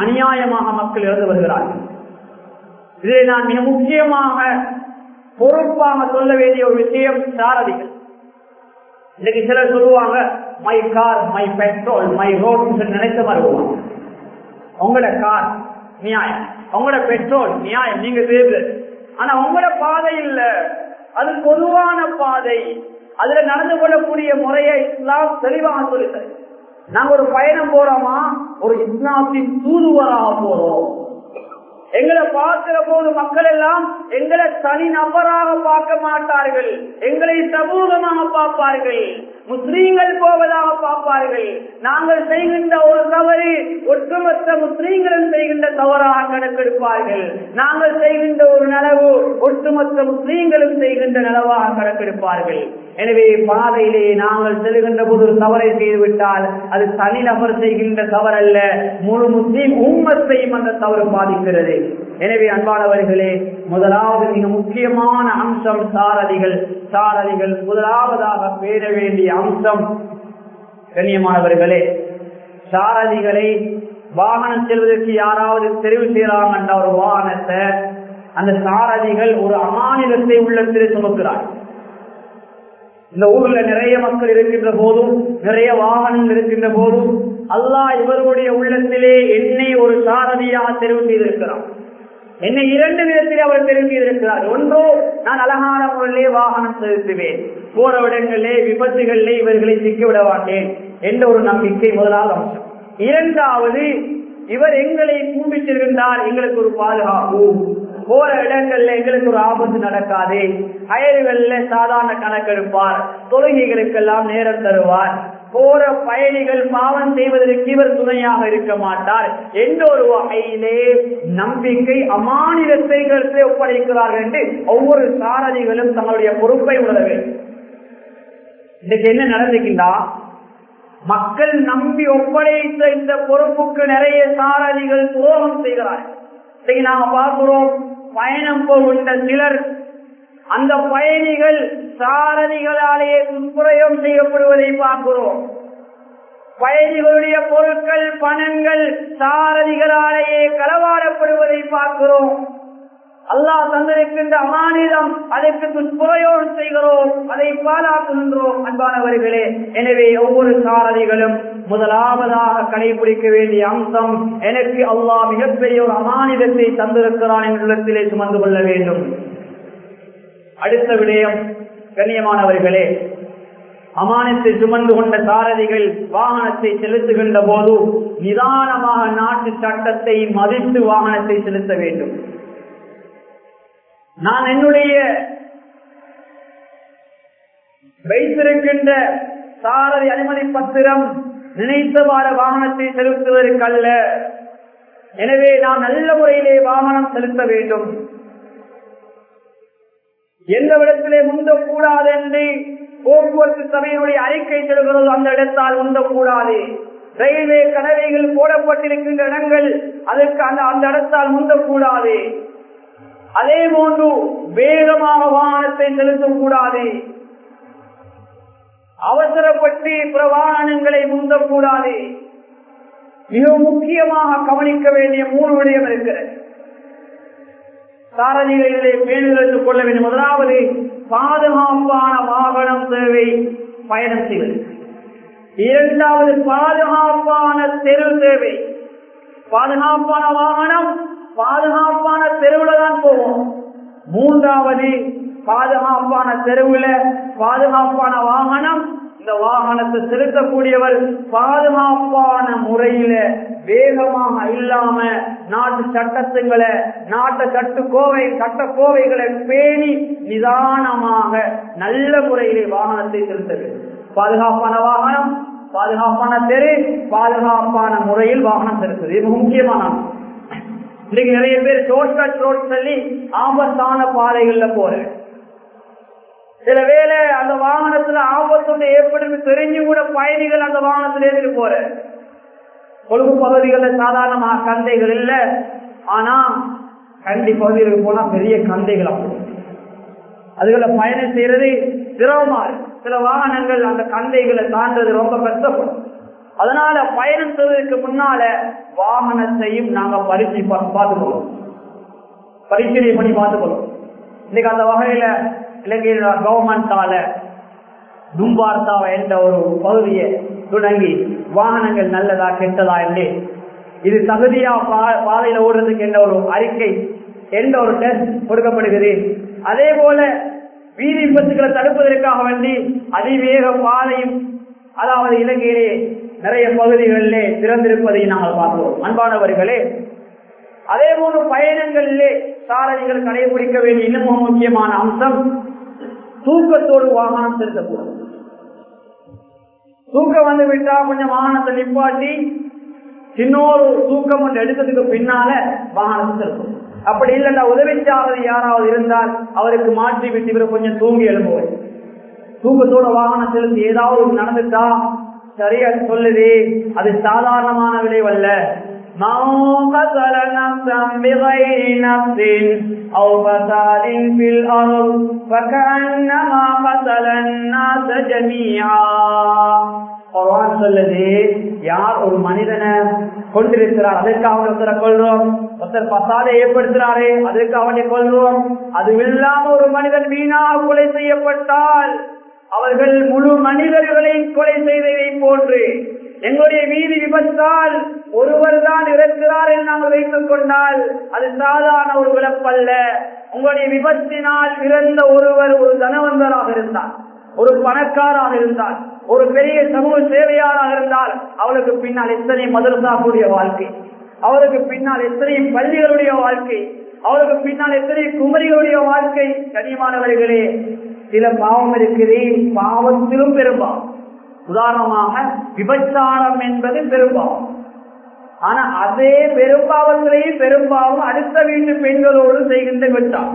அநியாயமாக மக்கள் இறந்து வருகிறார்கள். இதை நான் மிக முக்கியமாக பொறுப்பாக சொல்ல வேண்டிய ஒரு விஷயம் சாரதிகள். இன்னைக்கு சிலர் சொல்லுவாங்க my car my petrol my road நினைத்த மாதிரி வருவாங்க உங்களோட கார் நியாயம். உங்களோட பெட்ரோல் நியாயம். நீங்க தேர்வு ஆனா உங்களோட பாதை இல்ல. அது பொதுவான பாதை. அதுல நடந்து கொள்ளக்கூடிய முறையை இஸ்லாம் தெளிவாக சொல்லுகிறது நாங்க ஒரு பயணம் போறோமா? ஒரு இஸ்லாத்தின் தூதுவராக போறோம். எங்களை பார்க்கிற போது மக்கள் எல்லாம் எங்களை தனி நபராக பார்க்க மாட்டார்கள். எங்களை சமூகமாக பார்ப்பார்கள். முஸ்லீம்கள் போவதாக பார்ப்பார்கள். நாங்கள் செய்கின்ற ஒரு தவறு ஒட்டுமொத்த முஸ்லீம்களும் செய்கின்ற தவறாக கணக்கெடுப்பார்கள். நாங்கள் செய்கின்ற ஒரு நலவு ஒட்டுமொத்த முஸ்லீம்களும் செய்கின்ற நலவாக கணக்கெடுப்பார்கள். எனவே பாதையிலே நாங்கள் செல்கின்ற போது ஒரு தவறை செய்துவிட்டால் அது தனிநபர் செய்கின்ற தவறல்ல. முழு முஸ்லீம் உம்மத்தையும் அந்த தவறு பாதிக்கிறது. எனவே அன்பானவர்களே முதலாவது மிக முக்கியமான அம்சம் சாரதிகள். சாரதிகள் முதலாவதாக பேர வேண்டிய அம்சம் கண்ணியமானவர்களே சாரதிகளை வாகனம் செல்வதற்கு யாராவது தெரிவு செய்யலாம் என்ற ஒரு வாகனத்தை அந்த சாரதிகள் ஒரு அமானிதத்தை உள்ளத்திலே சுமக்கிறார் இந்த ஊர்ல நிறைய மக்கள் இருக்கின்ற போதும் நிறைய வாகனம் இருக்கின்ற போதும் அல்லாஹ் இவருடைய உள்ளத்திலே என்னை ஒரு சாரதியாக தெரிவு செய்திருக்கிறான் என்னை இரண்டு விதத்தில் அவர் தெரிவு செய்திருக்கிறார் ஒன்றோ நான் அழகான முறையிலே வாகனம் செலுத்துவேன். போற இடங்களிலே விபத்துகளிலே இவர்களை சிக்கிவிட மாட்டேன் என்ற ஒரு நம்பிக்கை முதலாவது அம்சம் இரண்டாவது இவர் எங்களை கூப்பிட்டிருக்கின்றார் எங்களுக்கு ஒரு பாதுகாப்பு. போற இடங்கள்ல எங்களுக்கு ஒரு ஆபத்து நடக்காது. அயல்கள்ல சாதாரண கணக்கெடுப்பார். தொழுகைகளுக்கெல்லாம் நேரம் தருவார். போற பயணிகள் பாவம் செய்வதற்கு இவர் துணையாக இருக்க மாட்டார். எந்த ஒரு வகையிலே நம்பிக்கை அமானிதத்தை ஒப்படைக்கிறார்கள் என்று ஒவ்வொரு சாரதிகளும் தங்களுடைய பொறுப்பை உணர வேண்டும். என்ன நடந்துக்கின்றா மக்கள் நம்பி ஒப்படைத்த இந்த பொறுப்புக்கு நிறைய சாரதிகள் துரோகம் செய்கிறார்கள். இன்னைக்கு பார்க்கிறோம் பயணம் போகின்ற சிலர் அந்த பயணிகள் சாரதிகளாலேயே துஷ்பிரயோகம் செய்யப்படுவதை பார்க்கிறோம். பயணிகளுடைய பொருட்கள் பணங்கள் சாரதிகளாலேயே களவாடப்படுவதை பார்க்கிறோம். அல்லாஹ் தந்திருக்கின்ற அமானிதம் அதற்கு துஷ்பிரயோகம் செய்கிறோம். அதை பாதுகாக்கின்றோம் அன்பானவர்களே. எனவே ஒவ்வொரு சாரதிகளும் முதலாவதாக கடைபிடிக்க வேண்டிய அம்சம் எனக்கு அல்லாஹ் மிகப்பெரிய ஒரு அமானிதத்தை தந்திருக்கிறான் என்ற இடத்திலே சுமந்து கொள்ள வேண்டும். அடுத்த விடயம் கண்ணியமானவர்களே அமானத்தை சுமந்து கொண்ட சாரதிகள் வாகனத்தை செலுத்துகின்ற போது நிதானமாக நாட்டு சட்டத்தை மதித்து வாகனத்தை செலுத்த வேண்டும். நான் என்னுடைய வைத்திருக்கின்ற சாரதி அனுமதி பத்திரம் நினைத்தவாறு வாகனத்தை செலுத்துவதற்கல்ல. எனவே நான் நல்ல முறையிலே வாகனம் செலுத்த வேண்டும். எந்த இடத்திலே முந்தக்கூடாது என்று போக்குவரத்து சபையினுடைய அறிக்கை தருகிறது அந்த இடத்தால் முந்தக்கூடாது. ரயில்வே கடவைகள் போடப்பட்டிருக்கின்ற இடங்கள் அதற்கு அந்த அந்த இடத்தால் முந்தக்கூடாது. அதே போன்று வேகமாக வாகனத்தை செலுத்தக் கூடாது அவசரப்பட்டு பிற வாகனங்களை முந்தக்கூடாது. மிக முக்கியமாக கவனிக்க வேண்டிய மூணு விடயம் இருக்கிறது. சாரதிகளிலே பேணுதல் கொள்ள வேண்டும். முதலாவது பாதுகாப்பான வாகனம் தேவை பயணம் செய்வது இரண்டாவது பாதுகாப்பான தெரு தேவை. பாதுகாப்பான வாகனம் பாதுகாப்பான தெருவில் தான் போவோம் மூன்றாவது பாதுகாப்பான தெருவில் பாதுகாப்பான வாகனம் இந்த வாகனத்தை செலுத்தக்கூடியவர் பாதுகாப்பான முறையில வேகமாக இல்லாம நாட்டு சட்டத்துங்களை நாட்டு சட்டு கோவை சட்ட கோவைகளை பேணி நிதானமாக நல்ல முறையிலே வாகனத்தை செலுத்த வேண்டும். பாதுகாப்பான வாகனம் பாதுகாப்பான தெரு பாதுகாப்பான முறையில் வாகனம் செலுத்தது இது முக்கியமான இன்னைக்கு நிறைய பேர் ஷார்ட்கட் ரோட் சொல்லி ஆபத்தான பாதைகள்ல போறேன் சில வேளை அந்த வாகனத்துல ஆபத்து ஏற்படும் தெரிஞ்சு கூட பயணிகள் அந்த வாகனத்துல ஏறிட்டு போற. கொழும்பு பகுதிகளில் சாதாரணமாக கந்தைகள் இல்லை. ஆனா கண்டி பகுதிகளுக்கு போனா பெரிய கந்தைகள் ஆகும் அதுகளை பயணம் செய்யறது திரவமா சில வாகனங்கள் அந்த கந்தைகளை தாண்டது ரொம்ப கஷ்டப்படும். அதனால பயணம் செய்வதற்கு முன்னால வாகனத்தையும் நாங்க பரிசு பார்த்துக்கொள்வோம். பரிசீலனை பண்ணி பார்த்துக்கொள்வோம். இன்னைக்கு அந்த வகையில இலங்கையில கவர்மெண்டால தும்பார்த்தாவை என்ற ஒரு பகுதியை தொடங்கி வாகனங்கள் நல்லதா கெட்டதா என்று. இது தகுதியா பாதையில ஓடுறதுக்கு என்ற ஒரு அறிக்கை என்ற ஒரு டெஸ்ட் கொடுக்கப்படுகிறது. அதே போல வீதி விபத்துக்களை தடுப்பதற்காக வேண்டி அதிவேக பாதையும் அதாவது இலங்கையிலே நிறைய பகுதிகளிலே திறந்திருப்பதை நாங்கள் பார்க்கிறோம். அன்பானவர்களே அதே போன்று பயணங்களிலே சாரதிகள் கடைபிடிக்க வேண்டிய இன்னமும் முக்கியமான அம்சம் தூக்கத்தோடு வாகனம் செலுத்தக்கூடாது. தூக்கம் வந்து விட்டா கொஞ்சம் வாகனத்தை நிப்பாட்டி சின்னோரு தூக்கம் ஒன்று எடுத்ததுக்கு பின்னால வாகனம் செலுத்தும். அப்படி இல்லைன்னா உதவிச்சாவது யாராவது இருந்தால் அவருக்கு மாற்றி விட்டு கொஞ்சம் தூங்கி எழுப்புவார் தூக்கத்தோட வாகனம் செலுத்தி ஏதாவது நடந்துட்டா சரியா சொல்லுது. அது சாதாரணமான விளைவல்ல من قتل نفسا بغير نفس أو فساد في الأرض فكأنما قتل الناس جميعا குர்ஆன் சொல்லுது யார் ஒரு மனிதனை கொண்டிருக்கிறார் அதற்காக ஒருத்தரை கொள்றோம் ஒருத்தர் பசாதை ஏற்படுத்துறாரே அதற்கு அவனை கொள்றோம் அது இல்லாம ஒரு மனிதன் வீணாக கொலை செய்யப்பட்டால் அவர்கள் முழு மனிதர்களை கொலை செய்ததை போன்று எங்களுடைய வீதி விபத்தால் ஒருவர் தான் இறக்கிறார் என்று நாங்கள் வைத்துக் கொண்டால் அது சாதாரண ஒரு விளப்பல்ல. உங்களுடைய விபத்தினால் இறந்த ஒருவர் ஒரு தனவந்தராக இருந்தார் ஒரு பணக்காராக இருந்தார் ஒரு பெரிய சமூக சேவையாளராக இருந்தால் அவளுக்கு பின்னால் எத்தனை மதரசாக்குடைய வாழ்க்கை அவருக்கு பின்னால் எத்தனை பள்ளிகளுடைய வாழ்க்கை அவருக்கு பின்னால் எத்தனை குமரிகளுடைய வாழ்க்கை. கனிமானவர்களே சில பாவம் இருக்கிறேன் பாவத்திலும் பெரும்பாவம் உதாரணமாக விபச்சாரம் என்பது பெரும்பாவம். ஆனா அதே பெரும்பாவங்களையும் பெரும்பாவம் அடுத்த வீட்டு பெண்களோடு செய்கின்ற விட்டான்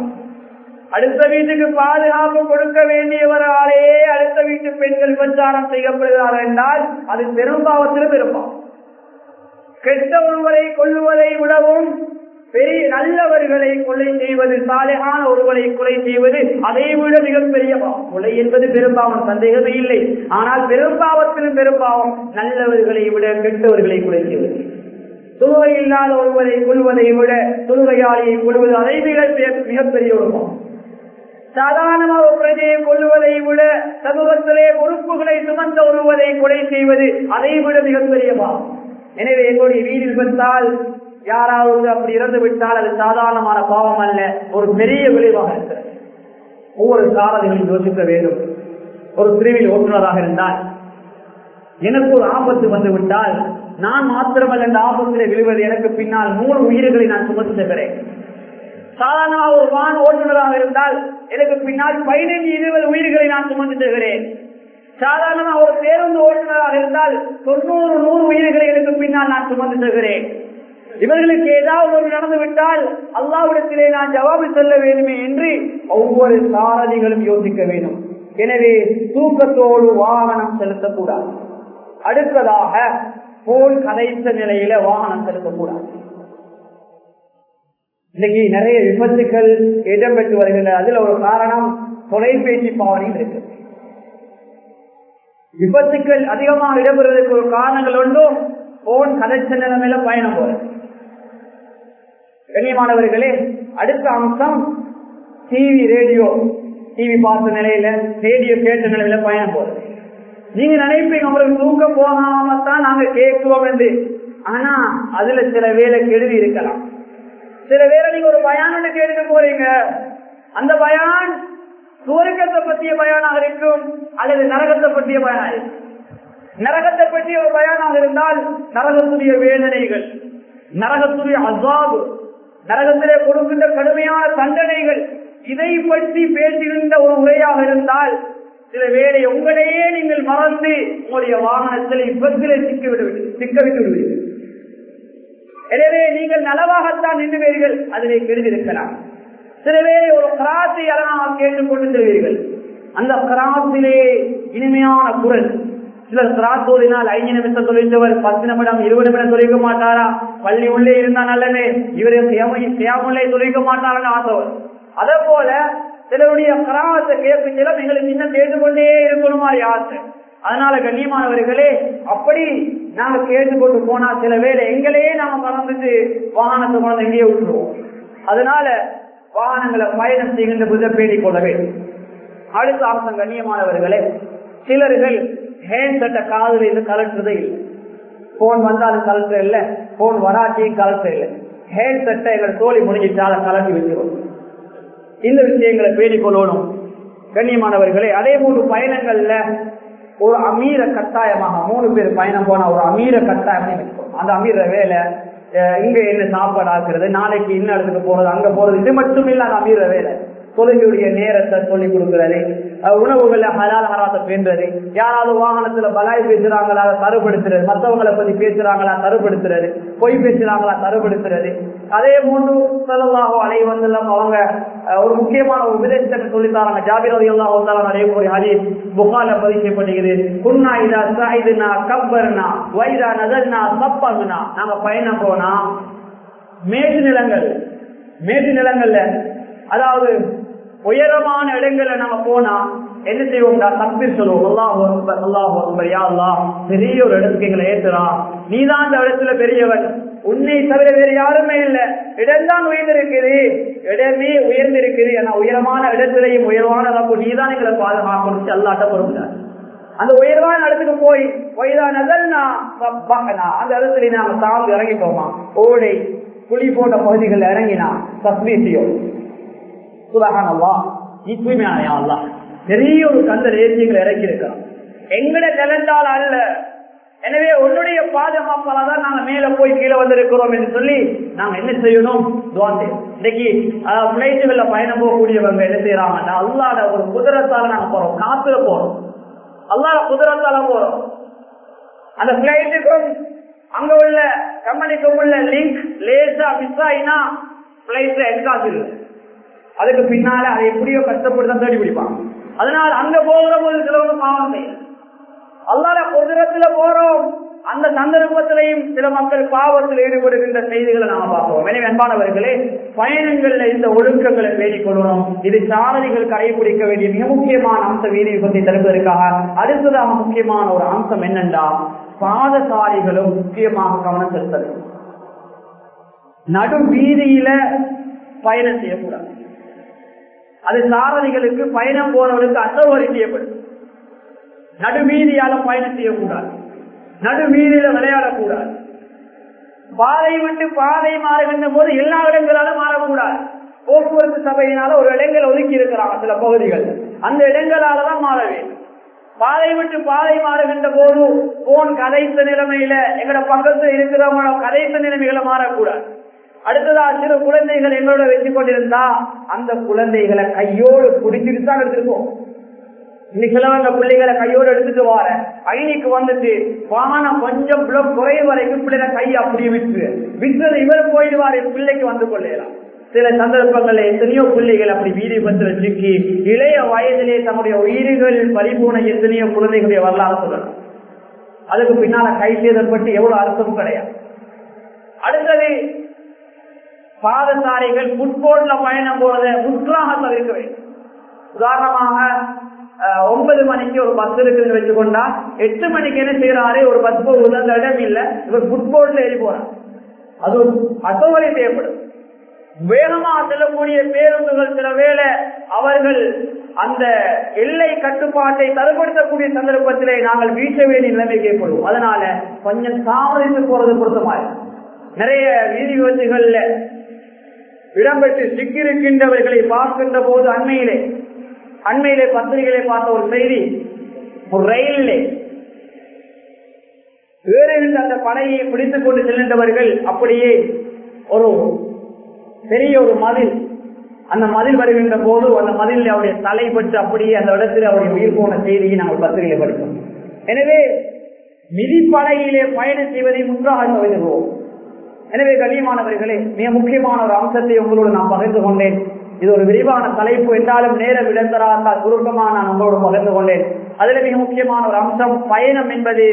அடுத்த வீட்டுக்கு பாதுகாப்பு கொடுக்க வேண்டியவராலே அடுத்த வீட்டு பெண்கள் விபச்சாரம் செய்யப்படுகிறார்கள் என்றால் அது பெரும்பாவத்தில் பெரும்பாவம். கெட்ட ஒருவரை கொள்ளுவதை விடவும் பெரிய நல்லவர்களை கொலை செய்வது சாலையான ஒருவரை கொலை செய்வது அதை விட மிகப்பெரிய கொலை என்பது பெரும்பாவம் சந்தேகமே இல்லை. ஆனால் பெரும்பாவத்திலும் பெரும்பாவம் நல்லவர்களை விட கெட்டவர்களை கொலை செய்வது. தொழுகை இல்லாத ஒருவரை கொள்வதை விட தொழுகையாளியை கொள்வது அதை விட மிகப்பெரிய ஒரு சாதாரணமாக பிரஜையை கொள்வதை விட சமூகத்திலே பொறுப்புகளை சுமந்த ஒருவரை கொலை செய்வது அதை விட மிகப்பெரிய பாவம். எனவே எங்களுடைய வீடு விபத்தால் யாராவது அப்படி இறந்து விட்டால் அது சாதாரணமான பாவம் அல்ல. ஒரு பெரிய விளைவாக இருக்கிறது. ஒவ்வொரு சாரதிகளையும் யோசிக்க வேண்டும். ஒரு பிரிவில் ஓட்டுநராக இருந்தால் எனக்கு ஒரு ஆபத்து வந்து விட்டால் நான் மாத்திரமல்ல இந்த ஆபத்திலே விழுவது எனக்கு பின்னால் நூறு உயிர்களை நான் சுமந்து செல்கிறேன். சாதாரணமாக ஒரு வான் ஓட்டுநராக இருந்தால் எனக்கு பின்னால் பதினைந்து இருபது உயிர்களை நான் சுமந்து செல்கிறேன். சாதாரணமாக ஒரு பேருந்து ஓட்டுநராக இருந்தால் தொண்ணூறு நூறு உயிர்களை எனக்கு பின்னால் நான் சுமந்து செல்கிறேன். இவர்களுக்கு ஏதாவது ஒரு நடந்துவிட்டால் அல்லாவிடத்திலே நான் ஜவாபு சொல்ல வேண்டுமே என்று ஒவ்வொரு சாரதிகளும் யோசிக்க வேண்டும். எனவே தூக்கத்தோடு வாகனம் செலுத்தக்கூடாது. அடுத்ததாக போல் கதைத்த நிலையில வாகனம் செலுத்தக்கூடாது. இன்னைக்கு நிறைய விபத்துக்கள் இடம்பெற்று வருகின்றன. அதுல ஒரு காரணம் தொலைபேசி பாவனையில் இருக்கு. விபத்துக்கள் அதிகமாக இடம்பெறுவதற்கு ஒரு காரணங்கள் ஒன்றும் போன் கதைச்ச நிலைமையில பயணம் போறது. கண்ணியமானவர்களே அடுத்த அம்சம் டிவி ரேடியோ டிவி பார்த்த நிலையில ரேடியோ கேட்ட நிலையில பயணம் போறது. நீங்க நினைப்பீங்க உங்களுக்கு தூக்க போகாம தான் நாங்க கேட்குவோம் என்று. ஆனா அதுல சில வேலை கெடுதி இருக்கலாம். சில வேலை நீங்க ஒரு பயான் கேட்டு போறீங்க. அந்த பயான் சுவர்க்கத்தை பற்றிய பயானாக இருக்கும் அல்லது நரகத்தை பற்றிய பயானாக இருக்கும். நரகத்தை பற்றிய ஒரு பயானாக இருந்தால் நரகத்துடைய வேதனைகள் நரகத்துடைய அசாபு நரகத்திலே கொடுக்கின்ற கடுமையான தண்டனைகள். இதை பற்றி பேசுகின்ற ஒரு உரையாக இருந்தால் சில வேலை உங்களையே நீங்கள் மறந்து உங்களுடைய வாகனத்தில் விபத்திலே சிக்க சிக்க விட்டு விடுவீர்கள் எனவே நீங்கள் நலவாகத்தான் நின்றுவீர்கள் அதனை கெடுதிருக்கலாம் சில பேரை ஒரு கிராசை அரணாக கேட்டுக் கொண்டு செல்வீர்கள். அந்த கிராத்திலே இனிமையான குரல் சிலர் கிராத் ஓதினால் ஐந்து நிமிஷம் தொழிந்தவர் பத்து நிமிடம் இருபது நிமிடம் தொழிக்க மாட்டாரா? பள்ளி உள்ளே இருந்தா நல்லமே. இவரு சியாமுள்ளே தொழிக்க மாட்டாரான்னு ஆசைவர் அதே போல சிலருடைய கிராமத்தை கேட்பிச்சலும் எங்களுக்கு இன்னும் கேட்டுக்கொண்டே இருக்கணுமா ஆசை. அதனால கண்ணியமானவர்களே அப்படி நாங்க கேட்டுக்கொண்டு போனா சில வேலை எங்களையே நாம மறந்துட்டு வாகனத்தை கொண்டு எங்கேயே விட்டுருவோம். அதனால வாகனங்களை பயணம் செய்கின்ற புத பேடி கொள்ள வேண்டும் அடுத்த அம்சம் கண்ணியமானவர்களே சிலர்கள் ஹேண்ட் செட்டை இருந்து கலட்டுறதே இல்லை. போன் வந்தாலும் கலட்டுற இல்லை. போன் வராட்டியும் கலட்டுற இல்லை. ஹேண்ட் செட்டை எங்களை தோழி முடிஞ்சிட்டால கலட்டி வச்சிருவோம். இந்த விஷயங்களை பேணிக் கொள்ளணும். கண்ணியமானவர்களே அதே போன்று பயணங்கள்ல ஒரு அமீர கட்டாயமாக மூணு பேர் பயணம் போனா ஒரு அமீர கட்டாயம் அந்த அமீர வேலை இங்க என்ன சாப்பாடு ஆக்குறது நாளைக்கு இன்னும் இடத்துக்கு போறது அங்க போறது இது மட்டும் இல்ல அந்த அமீர வேலை. தொழுகையுடைய நேரத்தை சொல்லிக் கொடுக்கிறது. உணவுகள்ல ஹலால் ஹராத்தை பேன்றது யாராவது வாகனத்துல பலாய் பேசுறாங்களா தருப்படுத்துறது மற்றவங்களை பத்தி பேசுறாங்களா தருப்படுத்துறது பொய் பேசுறாங்களா தருப்படுத்துறது அதே மூன்று செலவாக அலை வந்துலாம் அவங்க ஒரு முக்கியமான ஒரு உபதேசத்தை சொல்லித்தாராங்க. தராங்க ஜாபிர் வந்தாலும் அதே போய் ஹரி புகால பதிவு செய்யப்படுகிறது குன்னா இதா சாயிதுனா கப்பர்னா வைரா நதர்னா சப்பகுனா நாங்க பயணம் போனா மேட்டு நிலங்கள் மேட்டு நிலங்கள்ல அதாவது உயரமான இடங்களை நம்ம போனா என்ன செய்வோம்டா? தப்பீர் சொல்லுவோம். அல்லாஹ் அல்லாஹ் யா அல்லாஹ் பெரிய ஒரு இடத்துக்கு எங்களை ஏத்துறான் நீதான் அந்த இடத்துல பெரியவன். உன்னை தவிர வேறு யாருமே இல்லை. இடம்தான் உயர்ந்திருக்குது. இடமே உயர்ந்திருக்குது. ஏன்னா உயரமான இடத்திலையும் உயர்வான ரப்பு நீதான் எங்களை பாதுகாக்கணும். அல்லாட்ட பொறுப்பார் அந்த உயர்வான இடத்துக்கு போய் வயதான அந்த இடத்துல நாம தாழ்ந்து இறங்கிட்டோமா ஓடை குழி போன்ற பகுதிகளில் இறங்கினா தஸ்மீசியம் சுபகானவா இப்பயுமே பெரிய ஒரு கந்தர் ஏற்றிகளை இறக்கி இருக்கிறோம் எங்கட டேலண்டால் அல்ல. எனவே உன்னுடைய பாதுகாப்பால தான் நாங்க மேல போய் கீழே வந்திருக்கிறோம் என்று சொல்லி நாங்க என்ன செய்யணும்? துவாந்தே இன்னைக்கு பிளைட்டுகள்ல பயணம் போகக்கூடியவங்க என்ன செய்யறாங்கன்னா அல்லாட ஒரு குதிரத்தால நாங்க போறோம். காத்துல போறோம். அல்லாட குதிரத்தால போறோம். அந்த பிளைட்டுக்கும் அங்க உள்ள கம்பெனிக்கும் உள்ள லிங்க் லேசா மிஸ் ஆயினா பிளைட்ல எக்ஸாஸ் இல்லை அதுக்கு பின்னால அதை எப்படியோ கஷ்டப்பட்டு தேடி பிடிப்பாங்க அதனால் அங்க போகிற போது சிலவங்க பாவம் அல்லாத பொதுரத்துல போறோம். அந்த சந்தர்ப்பத்திலையும் சில மக்கள் பாவத்தில் ஈடுபடுகின்ற செய்திகளை நாம பார்ப்போம். எனவே அன்பானவர்களே பயணங்கள்ல இந்த ஒழுக்கங்களை பேணிக் கொள்ளணும் இது சாரதிகள் கடைபிடிக்க வேண்டிய மிக முக்கியமான அம்ச வீதி பற்றி தடுப்பதற்காக அடுத்ததாக முக்கியமான ஒரு அம்சம் என்னென்றா பாதசாரிகளும் முக்கியமாக கவனம் செலுத்த நடு வீதியில பயணம் செய்யக்கூடாது. அது சாரதிகளுக்கு பயணம் போறவர்களுக்கு அசௌகரி செய்யப்படும். நடுமீதியால பயணம் செய்யக்கூடாது. நடுமீதியில விளையாடக்கூடாது. பாதை விட்டு பாதை மாறுகின்ற போது எல்லா இடங்களாலும் மாறக்கூடாது. போக்குவரத்து சபையினால ஒரு இடங்கள் ஒதுக்கி இருக்கிறாங்க சில பகுதிகள். அந்த இடங்களாலதான் மாற வேண்டும். பாதை விட்டு பாதை மாறுகின்ற போது போன் கதைத்த நிலைமையில எங்கட பக்கத்துல இருக்கிறவங்க கதைத்த நிலைமைகளை மாறக்கூடாது. அடுத்ததா சிறு குழந்தைகள் எங்களோட வச்சு கொண்டிருந்தா அந்த குழந்தைகளை கையோடு குடிச்சிட்டு தான் எடுத்துருக்கோம். இன்னைக்கு பிள்ளைகளை கையோடு எடுத்துட்டு வார ஐனிக்கு வந்துட்டு வாகனம் கொஞ்சம் குறைய வரைக்கும் பிள்ளைகளை கையை அப்படியே விட்டு விற்றது இவர் போயிடுவாரு பிள்ளைக்கு வந்து கொள்ளலாம் சில சந்தர்ப்பங்கள்ல எத்தனையோ பிள்ளைகள் அப்படி வீதி பத்திர சிக்கி இளைய வயதிலே தம்முடைய உயிர்களில் பறிபோன எத்தனையோ குழந்தைகளுடைய வரலாறு சொல்லலாம். அதுக்கு பின்னால கை செய்தல் பற்றி எவ்வளவு அர்த்தம் கிடையாது. அடுத்தது பாதசாரிகள் புட்போர்ட்ல பயணம் போறதை முற்றாக தவிர்க்க வேண்டும். உதாரணமாக ஒன்பது மணிக்கு ஒரு பஸ் இருக்குன்னு வச்சுக்கொண்டா எட்டு மணிக்கு என்ன செய்யறாரு ஒரு பஸ் போகுது அந்த இடம் இல்ல. இவர் புட்போர்ட்ல ஏறி போறார். அது ஒரு அசௌகரியம் தேவைப்படும் வேகமா செல்லக்கூடிய பேருந்துகள் சில வேளை அவர்கள் அந்த எல்லை கட்டுப்பாட்டை தரப்படுத்தக்கூடிய சந்தர்ப்பத்திலே நாங்கள் வீச வேண்டிய நிலைமை கேட்படுவோம் அதனால கொஞ்சம் தாமதித்து போறது பொருத்தமாய் நிறைய வீதி விபத்துகள்ல இடம்பெற்று சிக்கியிருக்கின்றவர்களை பார்க்கின்ற போது அண்மையிலே அண்மையிலே பத்திரிகைகளை பார்த்த ஒரு செய்தி ஒரு ரயிலிலே. வேறிருந்த அந்த படையை பிடித்துக் கொண்டு செல்கின்றவர்கள் அப்படியே ஒரு பெரிய ஒரு மதில் அந்த மதில் வருகின்ற போது அந்த மதில் அவருடைய தலைப்பட்டு அப்படியே அந்த இடத்தில் அவருடைய உயிர் போன செய்தியை நாங்கள் பத்திரிகை படித்தோம். எனவே மிதிப்படையிலே பயணம் செய்வதை முன்றாக தவிர்க்கிறோம் எனவே கண்ணியமானவர்களே மிக முக்கியமான ஒரு அம்சத்தை உங்களோடு நான் பகிர்ந்து கொண்டேன். இது ஒரு விரிவான தலைப்பு என்றாலும் நேரம் இடந்தராத்தால் சுருக்கமாக நான் உங்களோடு பகிர்ந்து கொண்டேன். அதில் மிக முக்கியமான ஒரு அம்சம் பயணம் என்பது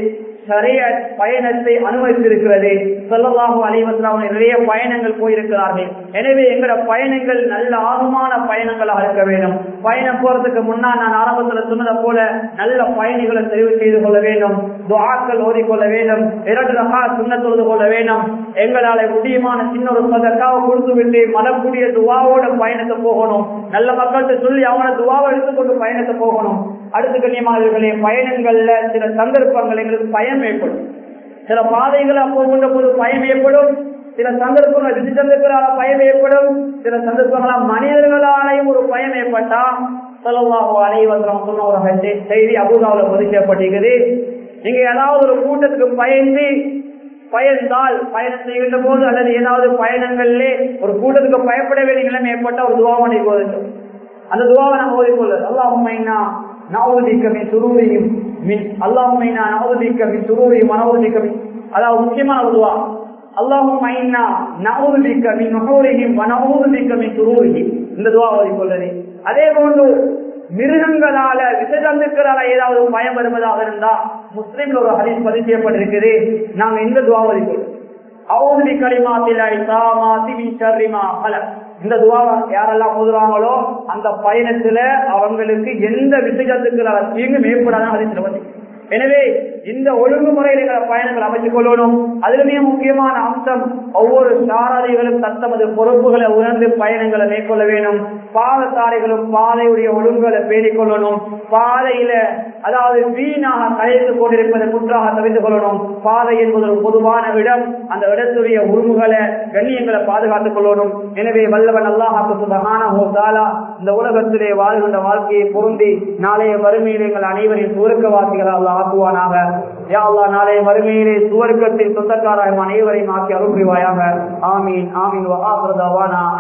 நிறைய பயணத்தை அனுமதித்திருக்கிறது. சொல்லலாகும் அலைவசம் நிறைய பயணங்கள் போயிருக்கிறார்கள். எனவே எங்களோட பயணங்கள் நல்ல ஆகமான பயணங்களாக இருக்க வேண்டும். பயணம் போறதுக்கு முன்னால் நான் ஆரம்பத்துல சொன்னதை போல நல்ல பயணிகளை தெரிவு செய்து கொள்ள வேண்டும். துவாக்கள் ஓதிக்கொள்ள வேண்டும். இரண்டு ரகா சுண்ண தொழுது கொள்ள வேண்டும். எங்களால முடியுமான சின்ன ஒரு சதக்காவை கொடுத்து விட்டு மலக்கூடிய துவாவோட பயணத்தை போகணும். நல்ல மக்கள்கிட்ட சொல்லி அவனை துவாவை எடுத்துக்கொண்டு பயணத்தை போகணும். அடுத்து கண்ணியமானவர்களே பயணங்கள்ல சில சந்தர்ப்பங்கள் எங்களுக்கு பயம் ஏற்படும். சில பாதைகளை கொண்ட போது பயம் ஏற்படும். சில சந்தர்ப்பங்கள் விதி சந்தர்ப்பங்களால பயம் ஏற்படும். சில சந்தர்ப்பங்களால் மனிதர்களாலையும் ஒரு பயம் ஏற்பட்டா சொல்லவாக அனைவரும் சொன்ன ஒரு செய்தி அபுதாவில் ஒதுக்கப்பட்டிருக்குது நீங்க ஏதாவது ஒரு கூட்டத்துக்கு பயந்து பயந்தால் பயணம் செய்கின்ற போது அல்லது ஏதாவது பயணங்களிலே ஒரு கூட்டத்துக்கு பயப்பட வேண்டிய நிலைமை ஏற்பட்டால் ஒரு துவாவனை போதிக்கும் அந்த துவாவை நம்ம ஓதிக்கொள்ள உண்மைன்னா நவதிக்க மின் சுரூரியும் மின் அல்லாஹுமைனா நவதிக்க மின் சுரூரியும் அனவதிக்க மின் அதாவது முக்கியமான ஒரு துவா அல்லாஹும் ஐனா நவதிக்க மின் நுகூரியும் வனவதிக்க மின் சுரூரியும் இந்த துவாவதி ஓதிக்கொள்ளது அதே போன்று மிருகங்களால விசஜந்துக்களால ஏதாவது பயம் வருவதாக இருந்தா முஸ்லிம்ல ஒரு ஹரிஸ் பதிவு செய்யப்பட்டிருக்குது. நாங்க இந்த துவா ஓதிக்கொள்ளும் அவுதி களிமாத்திலாய் தாமா மின் ஷர்ரிமா பலர் இந்த துவாவை யாரெல்லாம் ஓதுறாங்களோ அந்த பயணத்துல அவங்களுக்கு எந்த விசேஷத்துக்கு தீங்கும் ஏற்படாத அதை வந்து எனவே இந்த ஒழுங்குமுறையில் எங்களை பயணங்கள் அமைத்துக் கொள்ளணும். அதிலுமே முக்கியமான அம்சம் ஒவ்வொரு சாரதிகளும் தத்தமது பொறுப்புகளை உணர்ந்து பயணங்களை மேற்கொள்ள வேண்டும். பாதத்தாரிகளும் பாதையுடைய ஒழுங்குகளை பேணிக் கொள்ளணும். பாதையில அதாவது வீணாக கலைத்து கொண்டிருப்பதை குற்றாக தவிர்த்து கொள்ளணும். பாதை என்பது ஒரு பொதுவான இடம். அந்த இடத்துடைய உரிமைகளை கண்ணியங்களை பாதுகாத்துக் கொள்ளணும். எனவே வல்லவன் அல்லாஹாக்கு இந்த உலகத்திலே வாழ்கின்ற வாழ்க்கையை பொருந்தி நாளைய வறுமையில் எங்கள் அனைவரின் சுருக்கவாசிகளால் ஆக்குவானாக. யா அல்லா நாளைய வறுமையிலே சுவர்க்கத்தின் சொந்தக்காராயம் அனைவரையும் ஆக்கி அருள் புரிவாயாக ஆமீன். ஆமீன் வஹாபிரதாவானா